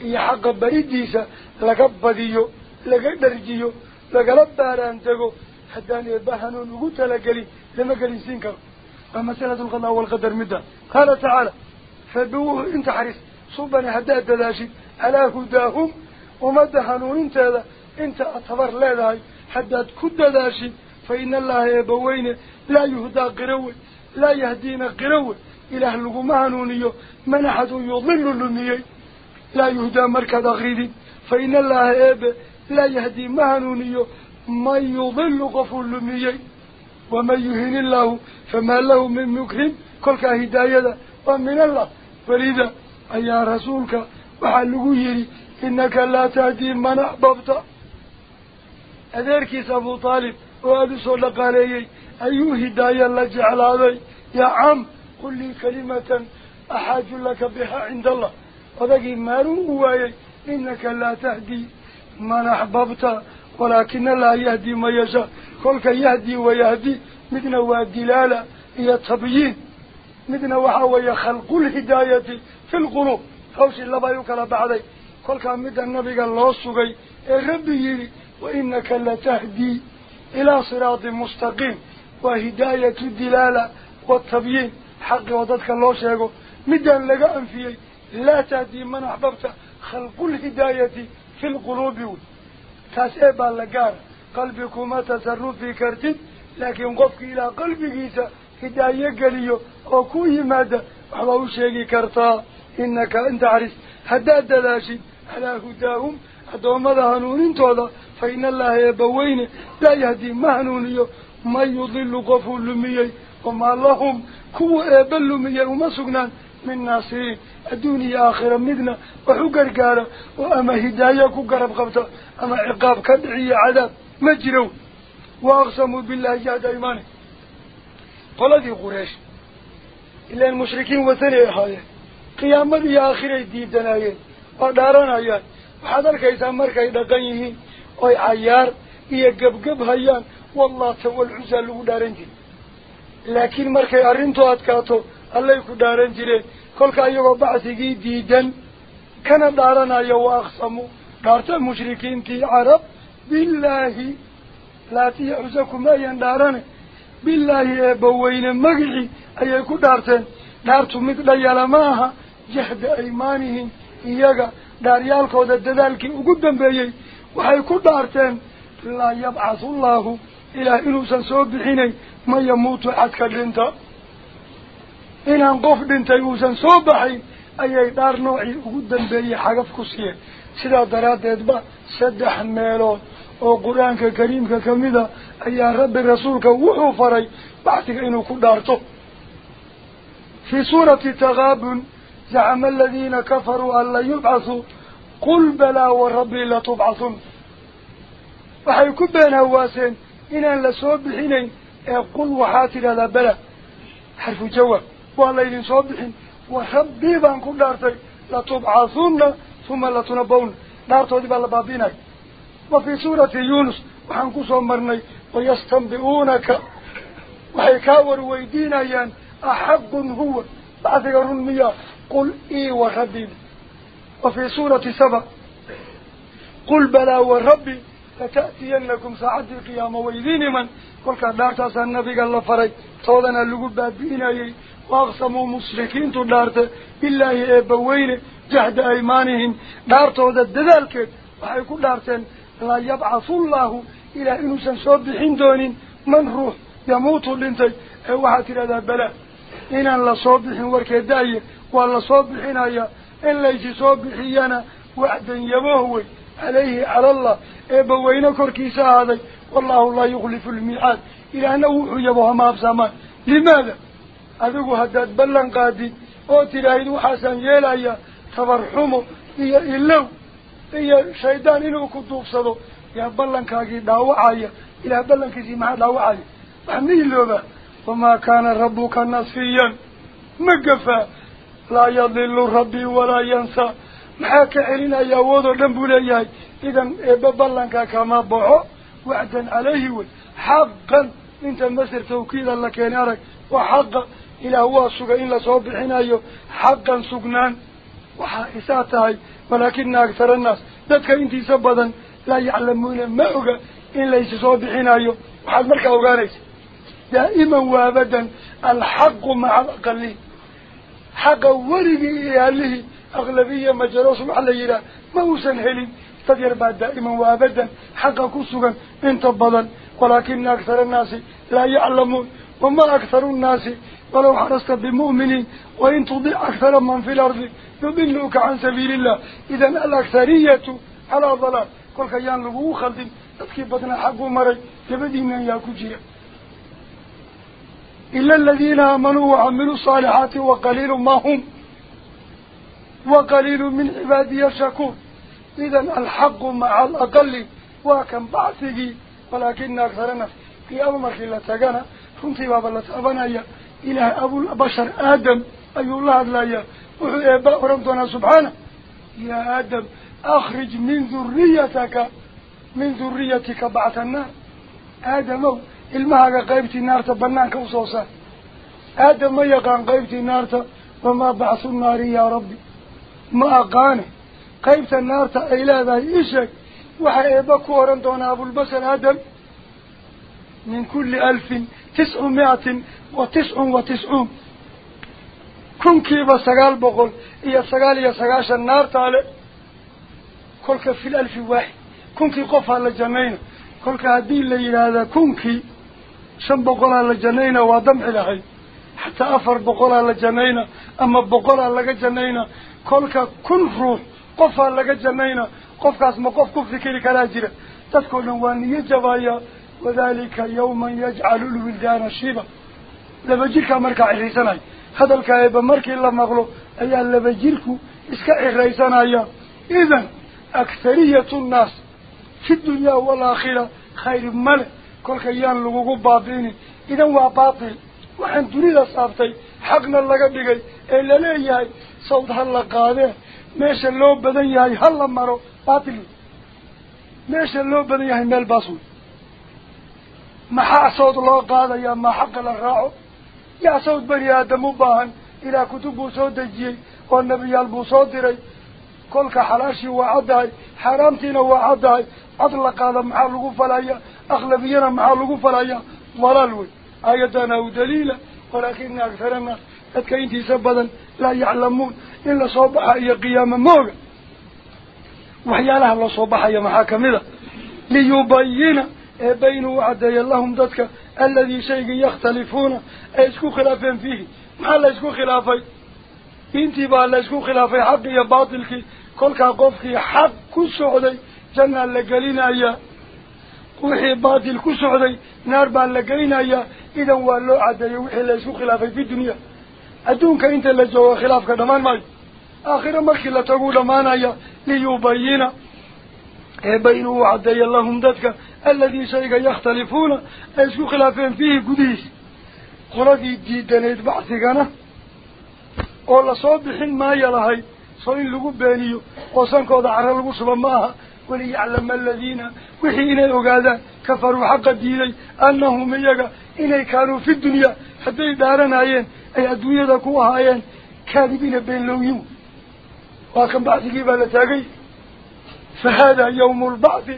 [SPEAKER 1] هي حق بريديسة لقبضيو لقدرجيو لقلباران تقو. حتى أن يبهنون وقلت لقلي لما قلي سينكر ومسألة القضاء والقدر مدى قال تعالى فدوه انت حريص. صوبني هداء تداشي على هداهم ومدهنون انت هذا انت اعتبر لذهي حداد كد داشي فإن الله يبوين لا يهدى قروي لا يهدينا قروي إله لقما هنونيو من أحد يضل لنيي لا يهدى مركز أغريدي فإن الله يب لا يهدي مهنونيو من يضل قفل لنيي ومن يهين الله فما له من مكرم. كل هداية ومن الله. فريدا أي رسولك وحلقوا يري إنك لا تهدي من أحببت. أذيركيس أبو طالب وهذا صلق عليه أي هداية الله جعل هذا. يا عم قل لي كلمة أحاج لك بها عند الله. وذلك ما رؤوا إنك لا تهدي من أحببت. ولكن لا يهدي ما يشاء. كلك يهدي ويهدي. مثل ودلالة هي تبيين مثل وحاوي خلق الهداية في القلوب. خوش الله يكلا بعدي. كلك مثل النبي الله سقي الرب يري وإنك لتهدي إلى صراط مستقيم. وهداية الدلالة والتبيين. حق وضدك الله شيئا مدى لقى أنفيه لا تهدي من أحببت. خلق الهداية في القلوب. تاسئبا لقار قلبكما تصرف في كرتب لكن قفك إلى قلبك هداية قليو. وكوه ماذا؟ وحبه شيئا كرتا. إنك أنت عرس هداد دلاشي. على هداهم. أدوم هذا هنون توضا فإن الله يبوين. لا يهدي مهنونيو ما يضل قفو لميي. وما لهم. كو أبل لميي. وما سقنان من ناصرين الدنيا آخرة مدنا وحقر قارة وأما هداية كو قرب قبطة أما عقاب كدعي عذاب مجروا وأقسموا بالله جاد إيمانه. قال ذي قريش إلا المشركين وثني هاي. قيامة يا آخرة ديب دنايين ودارنا أيان waxaad arkaysaa markay dhaqan yihiin oy cayaar iyo gebgeb hayaan wallah tawal cusaa lagu dhaaran jire dhaaran jireen kolka iyagoo bacsigii diidan kana dhaaranayo wa aqsamu dhaarta mushrikiintii carab billaahi laatiya cusa kuma ayan dhaarane billaahi eebbaweyne magicii ayay ku dhaarteen dhaartu mid dhayala ma aha jahda aymaanihim iyaga dhaaryaalkooda dadaalkii ugu dambeeyey waxay ku dhaarteen laa yabcathu allaahu ilaah inuusan soo bixinayn ma yamuutu xadka dhinta إن أنقف بنت يوسن صبحي أي دار نوعي قدن بي حقف كسية سلا درات يدبع سدح ميلو أو قرآن كريم كميدة أي رب الرسول كوحو فري بعتك إنو كدارته في سورة تغاب زعم الذين كفروا أن لا يبعثوا قل بلا وربي لتبعثون وحيكو بين هواسين إن لسوا بحينين قل وحاتر لا بلا حرف جواب إذن صبحين وربي بان كل دارتي لتبعثن ثم لتنبون دارتو دي بالبابينك وفي سورة يونس وحنكو صمرني ويستنبئونك وحيكاور ويدين أحق هو بعد يرون مياه قل إي وربي وفي سورة سبع قل بلا وربي فتأتينكم ساعة القيامة ويذين من قل كدارت النبي قال الله فري صودنا اللقب بابيني واغصموا مسلكين تدارت بالله إبوين جهد أيمانهم دارت هذا الدذالك وحيكون دارتين لا يبعث الله إلى إنه سنصبحين دون من روح يموت لنتي. واحد هذا بلا. إن الله صبحين وركدايه ولا صبحنا يا إن ليس صبحينا وعدا يبوه عليه على الله. إبوين كركيسا هذا. والله لا يخلف الميعاد. إلى أنه يبوه ما بسامان لماذا؟ أذوق هداد بلن قادي. أو تلاهيد حسن يلايا تبرحمه إيا إلو. إيا شيطان إنه كدوف صدو يا بلن كاكي داوعايا إلى بلن كيسي معا داوعايا فهمني اللوبة. وما كان ربك نصفيا. مقفا. لا يضل ربي ولا ينسى. محاك علينا يا وضع دنبولياي إذن إبابلنك كما بحو وعدا عليه حقا. إنت مسر توكيدا لك ينارك وحقا. إلى هو سوغا إلا صوبحنا أيو حقا سوغنان وحائساتهاي ولكن أكثر الناس. ذاتك إنتي سبدا لا يعلمون ما أغا إن ليس صوبحنا أيو. وحال مركا أغانيس دائما وابدا الحق مع الأقلين حق ورقي له أغلبية مجروس يرى. موسى هلي تدير بعد دائما وابدا حق كسوغا إنت بضل ولكن أكثر الناس لا يعلمون. وما أكثر الناس ولو حرصت بمؤمنين وإن تضيع أكثر من في الأرض يضلوك عن سبيل الله. إذا الأكثرية على ضلال. كل كيان لغو خلد. تذكيبتنا حق مري يبدينا ياكو جيرا إلا الذين آمنوا وعملوا الصالحات وقليل ما هم وقليل من عبادي الشكور إذا الحق مع الأقل وكم بعثه. ولكن أكثر الناس في أبو مرحلة تقنا كنت بابا لتأبنا إلى أبو البشر آدم أي الله لا يا. وحبا أرمتنا سبحانه. يا آدم أخرج من ذريتك من ذريتك بعث النار. آدم المهجة قيبت النار تبنانك وصوصا. آدم يقان قيبت النار وما بعث النار يا ربي. ما أقانه. قيبت النار إلى ذا إشك. وحبا أرمتنا أبو البشر آدم. من كل ألف تسعمائة وتسع وتسعون. كن كيبا سقال بقول إيا سقال إيا سقاش النار تالي كلك في الألف واحد. كن كي قفها لجنين كلك هدين لي هذا كن كي شن بقولها لجنين ودمع لهي حتى أفر بقولها لجنين أما بقولها لجنين كلك كن روح قفها لجنين قفك اسمه قف كفر كيري كلاجرة. تذكر نواني جبايا وذلك يوما يجعل الولدان شيبا لما جيرك مركا عريساناي هذا الكايبا مركي إلا مغلو أيها لما جيركو إسكا عريساناي إذن أكثرية الناس في الدنيا والآخرة خير ملك كل كيان لغوغو بابيني إذن هو باطل وحن تريد صابتي. حقنا لغا بيغي إلا ليهي صوت هلا قاده. ماشا اللو بدن يهي هلا مرو. باطل ماشا اللو بدن ميل باسوي maxaa sawd loo qaadayaa ma xaqa la raaco diray kolka xalaashii waa caddahay xaaraamtiina waa caddahay cad la qaada maxaa lagu falaya akhlabiyana maxaa lagu falaya dalaal wey aayadana u daliila walaakina akhara annaas dadka intiisa badan laa yaclamuun in lasoo baxa iyo qiyaama mooga waxyaalaha loo soo baxaya maxaa kamid a liyubayina بينه عدي اللهم ذاتك الذي شيء يختلفون اسكو خلافين فيه؟ محل اسكو خلافي؟ إنتي با اسكو خلافي؟ يا باطلك كل قفك حق كسعودي جنة لقلينا أيا. وحي باطل كسعودي نار با لقلينا أيا. إذا والله عدي وحي لاسكو خلافي في الدنيا. أدونك إنت اللي جوا خلافك دمان ماي آخر مركي لا تقول ما نايا ليبين بينه عدي اللهم ذاتك. الذي شيء يختلفون اسكو خلافين فيه قديس قردي ديدانيد بعثيقنا ولا صوبحين ما يلهي صوين لغو بانيو وصنكو دعر لغو سبماها وليعلم الذين وحين يقادا كفروا حق الديني أنهم يقا إني كانوا في الدنيا حتى يدارنا أيين أي أدوية دكوها أيين كاذبين بين لويم وكان بعثيقي بالتاقي فهذا يوم البعث.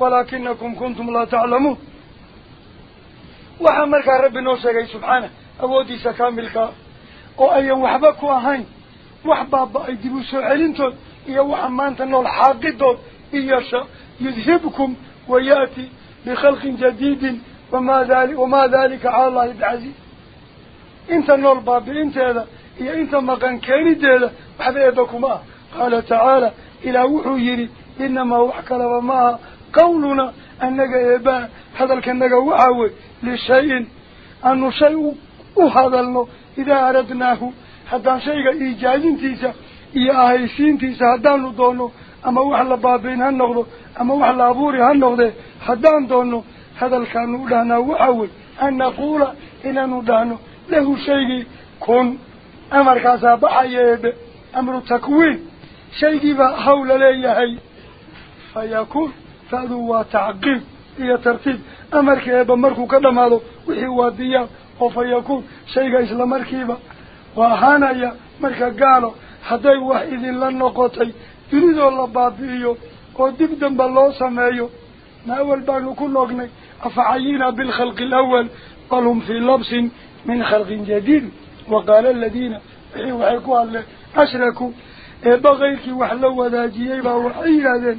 [SPEAKER 1] ولكنكم كنتم لا تعلمون. وحمرك رب نوشك سبحانه أودي سكاملك وأي وحبك وهين وحباب أيديبو سعلنتو إيا وحمان تنول حاقدو إياشا يذهبكم ويأتي بخلق جديد وما ذلك, وما ذلك على الله بعزيز. إنت نول باب إنت هذا إيا إنت مقان كانت هذا وحبابكما قال تعالى إلى وحو قولنا أنك إباء هذا الكنك وعوي لشيء. أنه شيء وهذا إذا أردناه. حتى شيء إيجاز تيسا إيا أهيسين تيسا هدان دونه أما وحلا بابين هنغضو أما وحلا أبوري هنغضو هدان دونه هذا الكان لنا وعوي أن نقول إن ندانو. له شيء كن. أمر كاسا بحيب أمر تكوين. شيء بحول ليه فيكون فهذا تعقيب هي ترتيب. أمرك يبا مركو كدام هذا وحي واديا وفيكون شيء إسلام مركيبا وهانا يا مركا قالوا حدي واحد لن نقطي. يريد الله بابيو ودب دنب الله سمايو ما أول بانو كل أغني أفعينا بالخلق الأول. قالهم في لبس من خلق جديد. وقال الذين وحيكوا أشركوا بغيرك وحلوا ذا جيبا وحيلا ذن.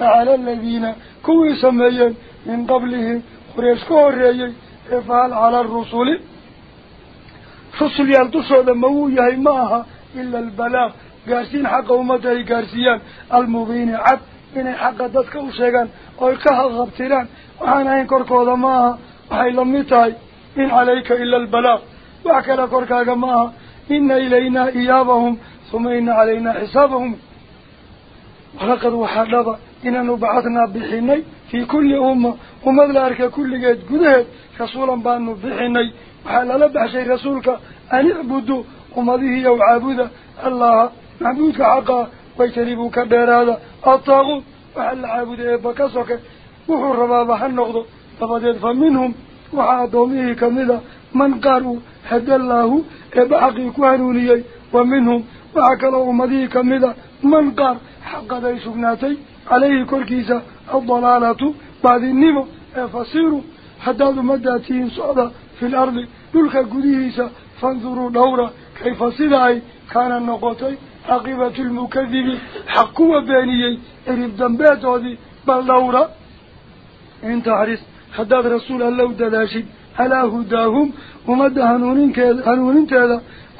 [SPEAKER 1] نحن أنك نعبدنا ولا أباؤنا أبيال كان كسوك أرهن دلي أيان عابدين ولا حرمنا من أن نسكربنا من دونه إلى كسوك من شيء وعنه نسكحرمنا كذلك سيداسا فعلى الذين كوي سميين من قبلهم قريش كوريي إفعال على الرسول رسول يالدسو لمو يهي معها إلا البلاغ حق أمته قارسيان المبين عد إن حق ويكها غبتران وحانا إن معها وحي إن إن إن ولقد وحدب إننا بعثنا بحيني في كل أمة ومدل أرك كل جد جده رسولا بانو بحيني وحال لبحشي رسولك أن اعبدوا ومضيه يو عابدا الله. معبودك حقا ويتريبوك بيرادا الطاغوت وحال عابد إبكاسك وحو الربابة النقض فبدأت فمنهم وعادوميه كمذا. من قالوا هدى الله إبحقي كوانونيي. ومنهم وعكلوا مضيه كمذا. من قال حق ذي سبناتي عليه كركيسة الضلالة بعد النمو فصيروا حداد مداتين صعدة في الأرض دلك قديسة فانظروا دورة كيف صدعي كان النقطي عقبة المكذب حقوا بانيي إرب دنبات هذه بل دورة انت حريص حداد رسول الله دلاشد على هداهم ومد هنونين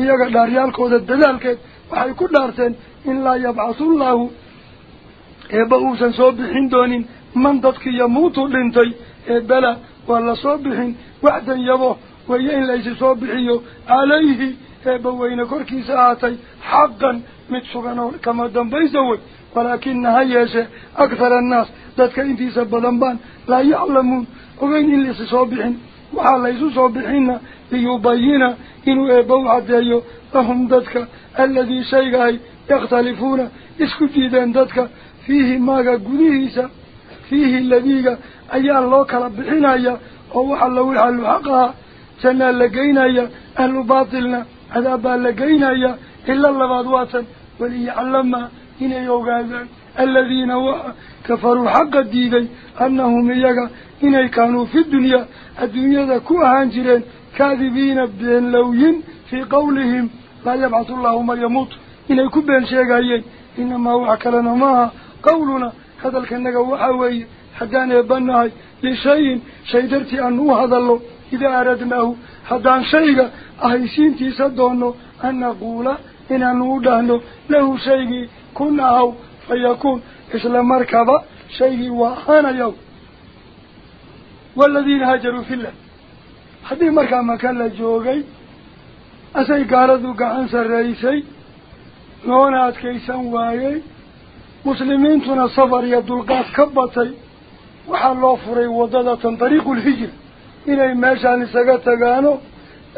[SPEAKER 1] إياك داريالكو ذا الدلالك وحي كل دارتين إن لا يبعث الله. إيبا صوبحين دونين. من ضدك يموت لنتي. إيبلا ولا صوبحين. وحدا يبوه ويين ليس صوبحيو. عليه. إيبا وين كوركي ساعتي. حقا. متسغنون كما دنبيزوي ولكن هياسة أكثر الناس. ليبين إنو إيبو عديو لهم ذاتك الذي شيء يختلفون إسكو جيدان ذاتك فيه ماغا قديسة فيه الذي أيان الله كربحنا ووحى الله وحى حقها. جنة لقينا أهل باطلنا عذابا لقينا إلا اللبادواتا وليعلم إن يوغاذا الذين كفروا حق الديدي أنهم يجا إن كانوا في كاذبين بين لوين في قولهم لا يبعث الله من يموت. إن يكون بين إنما هو لنا معها قولنا. هذا الكنغة وحوي حدان يبناي لشيء شيء درتي أنه هذا الله إذا أردناه حدان شيء أهيسين تيسدونه أن نقول إن نودانه له شيء كنه فيكون. إسلام مركبة؟ شيء وحانا يوم. والذين الله حدي مركب مكان لجوغي أسي قاردو قعنس الرئيسي لونات كيسان وايي مسلمين تنا صبر يدلقات كبتي وحال الله فري وضادة طريق الهجر إلي ماشان سقطة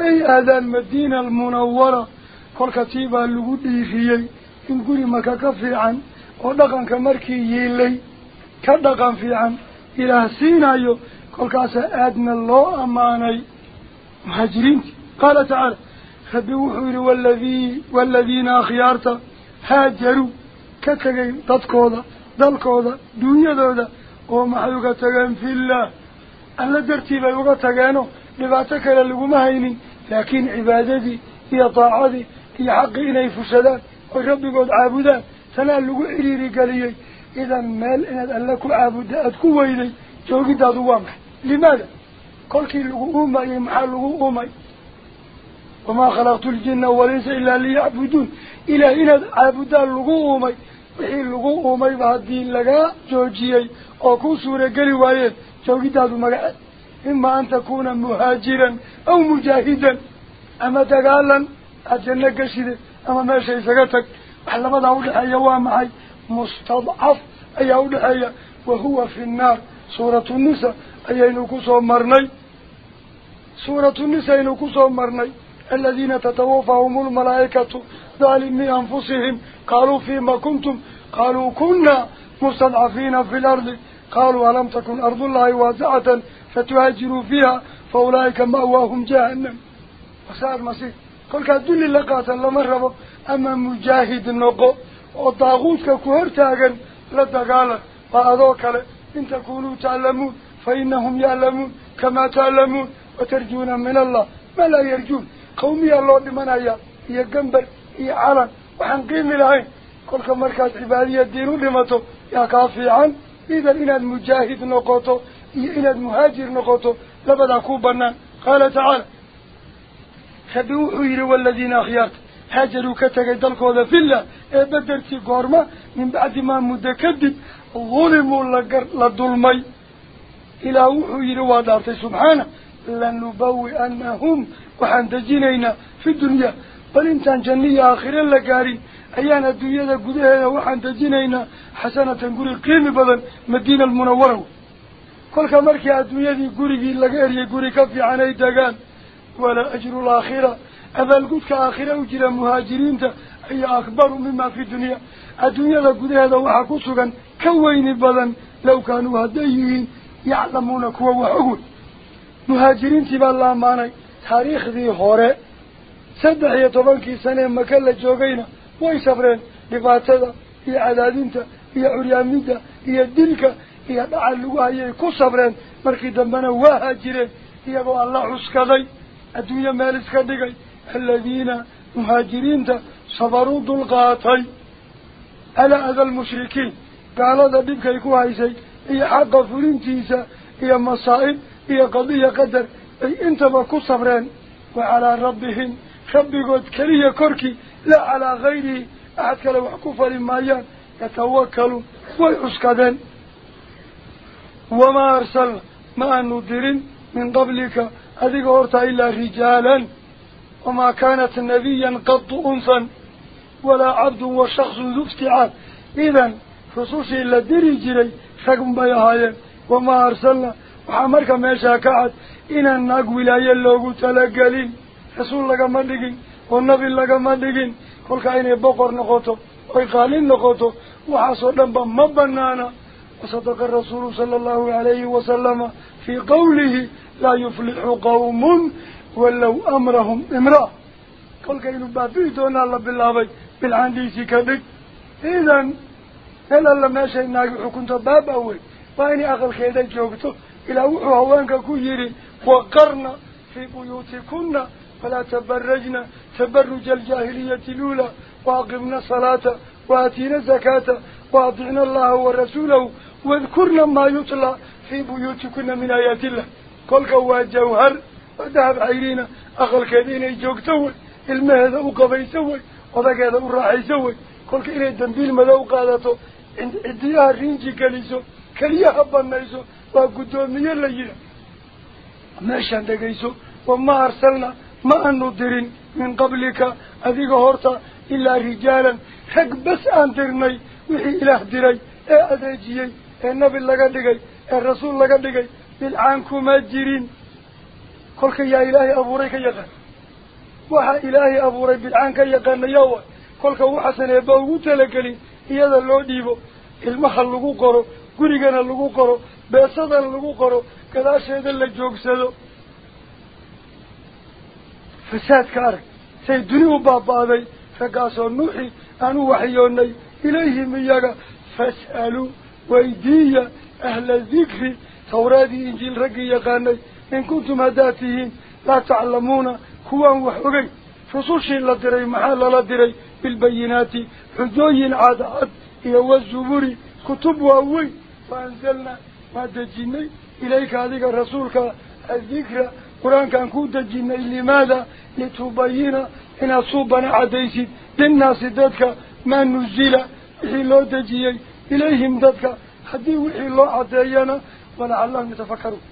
[SPEAKER 1] أي هذا المدينة المنورة كل كتيبة اللقودي فيه إن قولي مكا كفي عن ودقن كمركي يلي كدقن في عن إلى سينايو كل كاسا أدنى الله أماني مهاجرين قال تعالى خبوحوا والذي والذين أخيارتا هاجروا. كتغي دادكودا دالكودا دنيا دودا وما حيوغا تغين في الله. ألا درتيبا يوغا تغينو لباتك للغما هيني لكن عبادتي هي طاعتي. هي حقي إلي فسدان وربي قد عابدان سنة اللغو إريري قليي. إذا مال إناد ألاكو عابدا أدكو ويلي. جوغي دادو وامح لماذا؟ كل كي لغومي مع لغومي وما خلقت الجن وليس إلا ليعبدون. إلا إنا عبد لغومي وحي لغومي بعد دين لغا جوجيي أكو سورة جري وايد جوجي دادو مغا. إما أن تكون مهاجرا أو مجاهدا. أما تقالا أجنة قشيدة. أما ما شيء سكتك حلما دعو لحي يوام مستضعف أي أولحي وهو في النار. سورة النساء. Kusoo marnay. Suuratu nisa aynu kusoo marnay. Aladiina tatawafahum lmalaa'ikatu ظالمي أنفسهم قالوا فيما كنتم قالوا كنا مستضعفين في الأرض قالوا ألم تكن أرض الله واسعة فتهاجروا فيها فأولئك مأواهم جهنم وسار مسيح كل كدل لقاتا لمرة أما مجاهد النقو وطاغوتك كهرتاغا لدقالا وأذوك إن تكونوا تعلمون فإنهم يعلمون كما تعلمون وترجون من الله. ما لا يرجون. قومي الله بمن يا هي قنبر هي علن وحنقيم العين كل مركز عبادية دينه لمتو يا كافي عن إذا إلى المجاهد نقطه إلى المهاجر نقطه لبدا كوبنا. قال تعالى خبئوا حير والذين أخيات حاجروا كتغي دلقوا ذا في الله. إيه إذا قرمة من بعد ما مدكدد ظلموا لقر لظلمي إلى وحير وادارتي سبحانه لنبوي أنهم دجينينا في الدنيا. بل انتان جنية آخرا لقارين أيان الدنيا قدها دجينينا حسنة قولي قيم بدن مدينة المنورة. كل كمركي الدنيا قولي لقاري قولي كفي عني دقان. ولا أجر الآخرة. أبا القد كآخرة وجل مهاجرين أي أكبر مما في الدنيا. الدنيا قدها سغن كوين بدن لو كانوا يعلمون كوا وحقول مهاجرين تبا الله ماني تاريخ ذي هورا سد يطبان كي سنة مكالة جوغينا وي ويسافرين لفاتدا هي عدادينتا. هي عريانيدا هي الدلكة هي دعا اللغاية كو سافرين مركي دمنا وهاجرين هي قو الله عسكادي الدنيا مالسكادي الذين مهاجرين تا صبروا دلقاتي على هذا المشركين. قالوا ذا بيبكا يكوها يسايد هي حق فرنتيسا هي مصائب هي قضية قدر أي إنت بكو صبران وعلى ربهم خبي قد كري كركي لا على غيره أحد لو حكوفة لمايان يتوكل ويحسكدن وما أرسل ما ندر من قبلك هذه قرطة إلا رجالا وما كانت نبيا قد أنثا ولا عبد وشخص ذو افتعال إذن قرطة إلا إذن ديري جري فقم بيهايا وما أرسلنا. وحمرك ما شاكعت إن الناق ولايا اللوغو تلقلين رسول لك مدقين والنبي لك مدقين كل كائن بقر نقطه ويقالين نقطه وحصل ما بنانا. وصدق الرسول صلى الله عليه وسلم في قوله لا كل إلا لما شيء حكمت باب أول. وإني أغل خيدا جوكته إلى وحوانك كيري وقرنا في بيوتكن. فلا تبرجنا تبرج الجاهلية الأولى. وأقمنا الصلاة. وآتينا الزكاة. وأطعنا الله ورسوله. واذكرنا ما يطلع في بيوتكن من آيات الله. كل قوة جوهر. وذهب عيرين. أخل كذين يجوك سوي المهد أقبي سوي وذاك هذا عند اديها رينجي كليسو كليا حبا نيسو وقدومي الليلة ما شان دقيسو وما أرسلنا ما أنو درين من قبلك أذيك هورتا إلا رجالا حق بس أن درني وحي إله دري إيه أدريجي إيه النبي لغا دقي إيه الرسول لغا دقي بالعانكو ما جيرين قولك يا إلهي أبو ريك يغن وحا إلهي أبو ريك بالعانك يغن يوى قولك وحسن يباوغو تلقلي إيادا اللو ديبو المحل لغو قرو قريقنا لغو قرو بيصدا لغو قرو كذا شيدا لجوك سدو فساد كارك سيدني بابادي فقاسوا نوحي أنو وحيوني إليهم إياك فاسألوا ويدية أهل الذكر تورادي إنجيل رقي يقاني إن كنتم هداتهم لا تعلمون كوان وحقي فصوشي لدري محال لدري بالبينات حجوين عادات إيو الزبوري كتب وأوي. فأنزلنا ما دجيني إليك هذه رسولك الذكر. قرآن كان كود جينا لماذا لتبين إن صوبنا عديسي للناس ذاتك ما نزل وحي دجيي إليهم ذاتك. حدي وحي الله عدينا ولعلهم يتفكروا.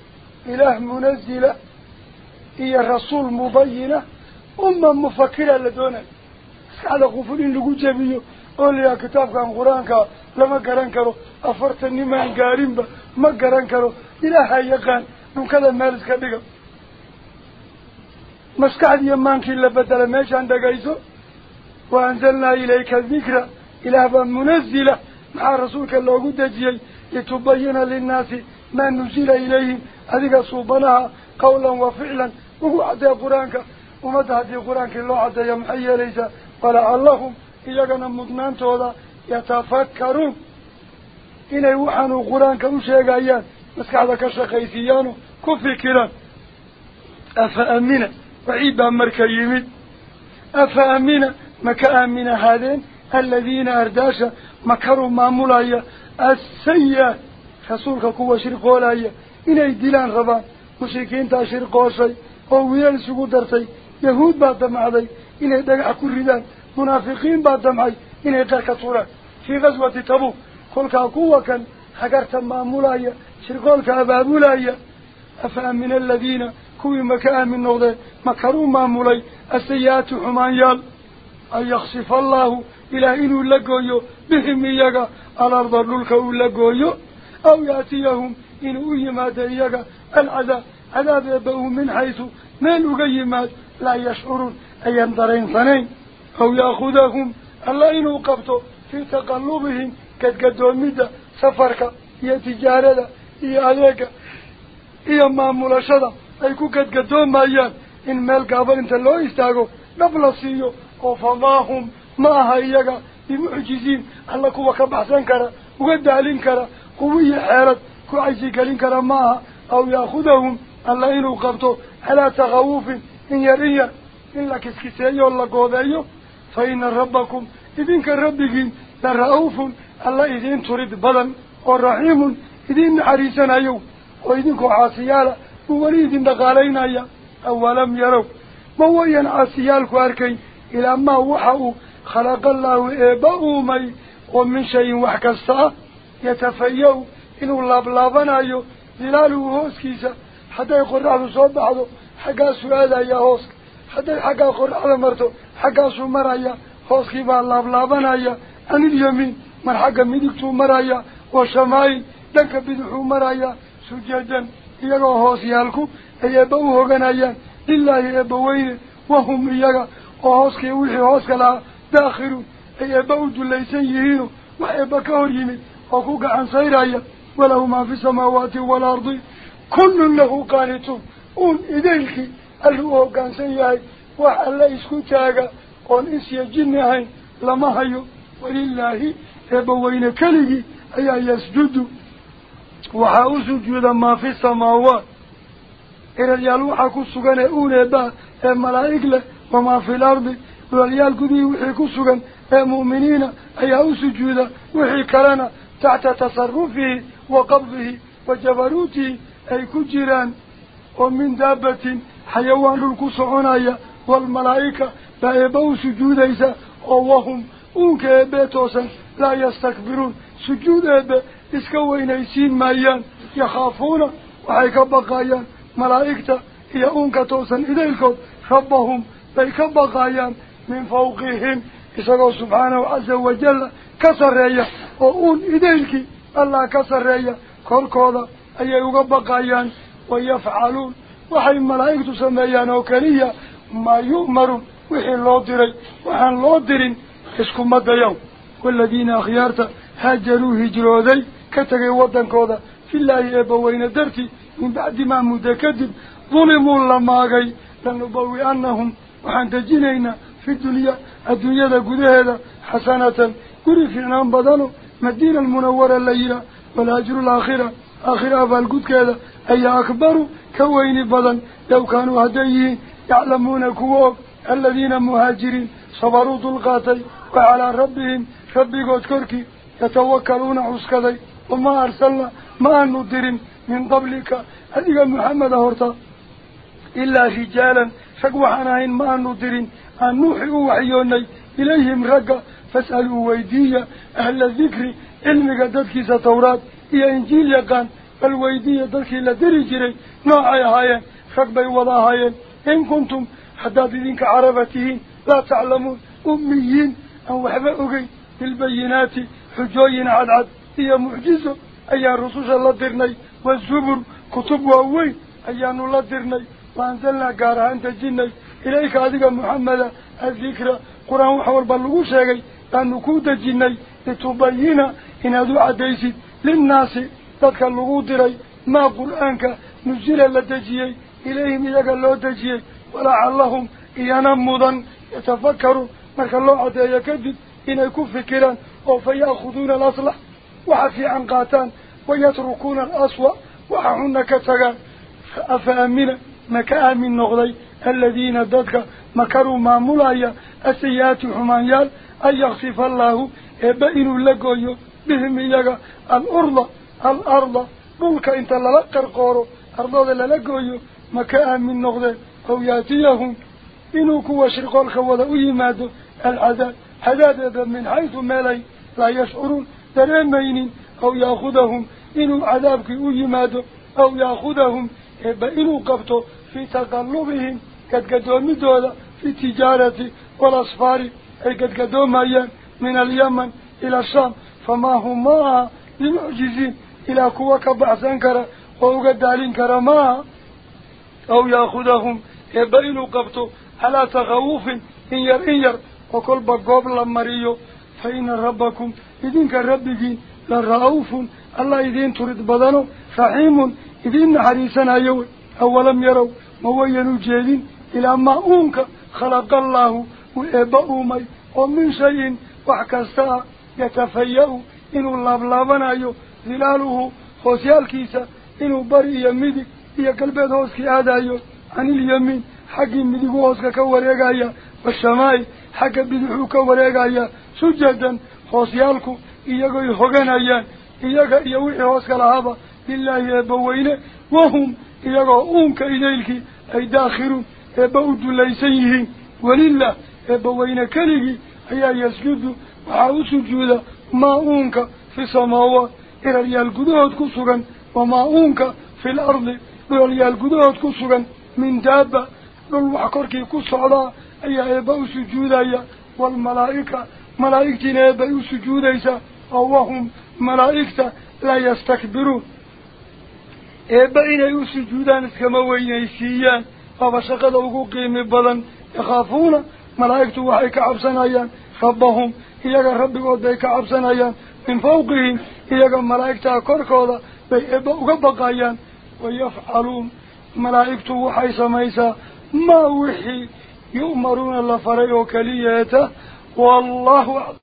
[SPEAKER 1] إله منزل هي الرسول مبينة. أمة مفكرة على غفلين لقو جميع قول يا كتاب كان قرآنك لما قرآن كرو. أفرتني ما قارن ما قرآن كرو. إله يقان. نكذا مالس كبيرا مسكعد يمانك إلا بدل ميشان دقايسو وأنزلنا إليك الذكرى إلى منزلة مع رسولك الله قد جي لتبين للناس ما نزل إليهم. هذه صوبناها قولا وفعلا. وهو عدى قرآنك ومدى هذه قرآنك الله عدى يمحي ليس اللهم إياقنا مدنان توضا يتفكرون. إنه وحنوا قرآنك وشيق أيان مسكعد كشخيسيانو كفكرا أفأمنا وعيبا مركا يمد أفأمنا مكا هذين. الذين أرداشا مكروا مامولايا السيئة. رسولك كوا شرقولايا إني ديلان ربان. مشركين تا شرقوشي wiilal isugu dartay yahuud baa damacday إنه دقاء الردان منافقين بعد دمعي. إنه قرق طولا في غزوة تبو كل قوة كان حقرت مامولايا شرقول كابابولايا أفأمن الذين كوي مكان من نوضي. مكروا مامولاي. السيئات حمانيال أن يخصف الله إلى إنه لقويو. بهم إياقا على أرض للكو لقويو. أو يأتيهم إنه إيماد إياقا العذاب. عذاب يبقوا من حيث. من أقيمات لا يشعرون. Daraynsanayn aw yaakudahum alla inuu qabto fii taqallubihim gadgadoomidda safarka iyo tijaarada iyo adeega iyo maamulashada ay ku gadgadoomayaan in meel gaaban inta loo istaago dhab la siiyo oo famaahum ma aha iyaga bimucjiziin alla kuwa ka baxsan kara uga daalin kara quwi iyo xeelad ku caysigelin kara ma aha aw yaakudahum alla inuu qabto calaa takhawufin in la kiskiseeyo la goodeeyo fa ina rabbakum idinka rabbigiin la ra-uufun alla idiin turid badan oo raxiimun idiin naxariisanayo oo idinkoo caasiyaala buu weli idin dhaqaalaynaya awalam yarow ma wayan caasiyaalku arkayn ilaa maa waxa uu khalaqa allaahu eebba uumay oo min shayin wax kasta ah yatafayaw inuu laablaabanayo dilaaluhu hooskiisa hadday qoraxdu soo baxdo xaggaasuu aadayaa hooska hooskii baa laablaabanaya anilyamiin mar xagga midigtuu maraya wa shamaayin dhanka bidixuu maraya sujadan iyagoo hoosyaalku ay eebba u hoganayaan lilaahi eebba weyne wahum iyaga oo hooskii wixii hooska lahaa daakhiluun ay eebba u dulaysan yihiino wax eebba ka hor yimid oo ku gacan sayraya walahu maa fi samaawaati waalardi kullun lahu qaanituun uun idaylkii الروح كان سيئي وحا لا اسكتاك قون اسي جنهي لما هيو ولله ربوين كله ايا يسجد وحا اسجد ما في السماوات إرديال وحاكو السوغن اونا دا ملايك له وما في الأرض وليال قدي وحيكو السوغن مؤمنين ايا اسجد وحيك لنا تحت تصرفه وقبضه وجبروته أي كجيران ومن دابة حيوان الكوس عنايا والملائكة بأبو سجود إذا وهم أنك بيتوسا لا يستكبرون سجود أبا إسكوين إسين مايان يخافون وحيك بقايان ملائكة هي أنك توسا إليكم ربهم بيك بقايان من فوقهم إسكو سبحانه عز وجل كسر أيا وأن إليك الله كسر أيا كل كوضا أيا يقبقايان ويفعلون وحي ملائكة تسميان وكانية ما يؤمر وحي الله دري وحن الله درين اسكو مدى يوم والذين أخيارت هاجروا هجروا ذي كتغي ودن كودا في الله يبوين درتي من بعد ما مدكدب ظلموا لماغي لنبوي أنهم وحن تجينينا في الدنيا الدنيا قد هذا حسنة قري في عنام بدنه مدينة المنورة الليلة والأجر الأخيرة أخيرا فالقود كذا أي أكبر كوين بضن لو كانوا هديه يعلمون كووك الذين مهاجرين صبروا طلقاتي وعلى ربهم. ربي قد كركي يتوكلون عسكذي. وما أرسلنا ما ندر من قبلك. هذه محمد هرطة إلا رجالا. شكوحناهن ما ندر أن نوحي وحيوني إليهم رقا فاسألوا ويدية أهل الذكر. علم قددك ستورات إيا إنجيل يقان. الويدية دلكي لدري جري نوعي هاي خقبي وضا هاي. إن كنتم حدادين كعربتهين لا تعلمون. أميين. أو حبأوكي البينات حجوين عدعد هي معجزة. أي رسوش الله درني والزبر. كتب وهوين أي أن الله درني فانزلنا قارها أنت جني إليك عزيز محمد. الذكرى. قرآن حوار بلغوشة أن نكود جني لتبين إن هذا عديس للناس. ذلك اللغود رأي ما قرآنك نزيل الله تجيه إليهم إذاك الله تجيه ولا علهم إيانا مضا يتفكروا مالك الله عدى يكدد إن يكون فكرا أو فيأخذون الأصلح وحفي عن قاتان ويتركون الأسوأ وحعون كتغا أفأمن مكأمن نغضي الذين ذلك مكروا ما ملايا السيئات حمانيال أن يغصف الله إبئن لقوا بهم إذاك الأرض inta lala qarqooro ardada lala gooyo ma ka aamin noqdeen aw yaatiyahum إنو كوا شرقال كوضا ويمادو العذاب عذاب من حيث مالي لا يشعرون درمين أو يأخذهم إنو عذابك ويمادو أو يأخذهم إبا إنو قبطو في تقلبهم قد قدومي دولا في تجارة والأصفار أي قد قدوم أيام من اليمن إلى الشام فما هم معها لمعجزين إلى كوك بعثان كرا وقد دالين كرا معها أو يأخذهم إبا إنو قبطو على تغوف إن ير إن ير وكل بقوب لمريو فإن ربكم إذن كربكين لرؤوف الله إذن ترد بدنه رحيم إذن حريسنا يوي أولم يروا موينوا جيدين إلى ما أونك خلق الله وإبأوا مي ومن شيء وحكستا يتفيأ إنه ظلاله خوسيال كيسا إنه بري يميدك إيا قلبه هوسكي آدايو عن اليمين حق مدي هوسك كوريقايا والشماء حق بدحو كوريقايا سجدا خوسيالكو إياقو يحقنايا إياقا إياوحي هوسك لهذا لله يبوينه وهم إياقو أونك إليك أي داخرون هي إلى ريال قدوات كسرا وما أونك في الأرض ريال قدوات كسرا من دابة للوحكركي كسرا أي يبقوا سجودا والملائكة ملائكتنا يبقوا سجودا وهم ملائكة لا يستكبرون. إيبا يسجودان كما وينيسيان فبشقد أقو قيمي بلن يخافون ملائكة وحي كعبسنايان ربهم إياك ربي قد كعبسنايان إياك ملائكة كوركودا بي إيبا أقبقايان ويفعلون. ملائكة وحي سميسا ما وحي يؤمرون الله فريو كليته والله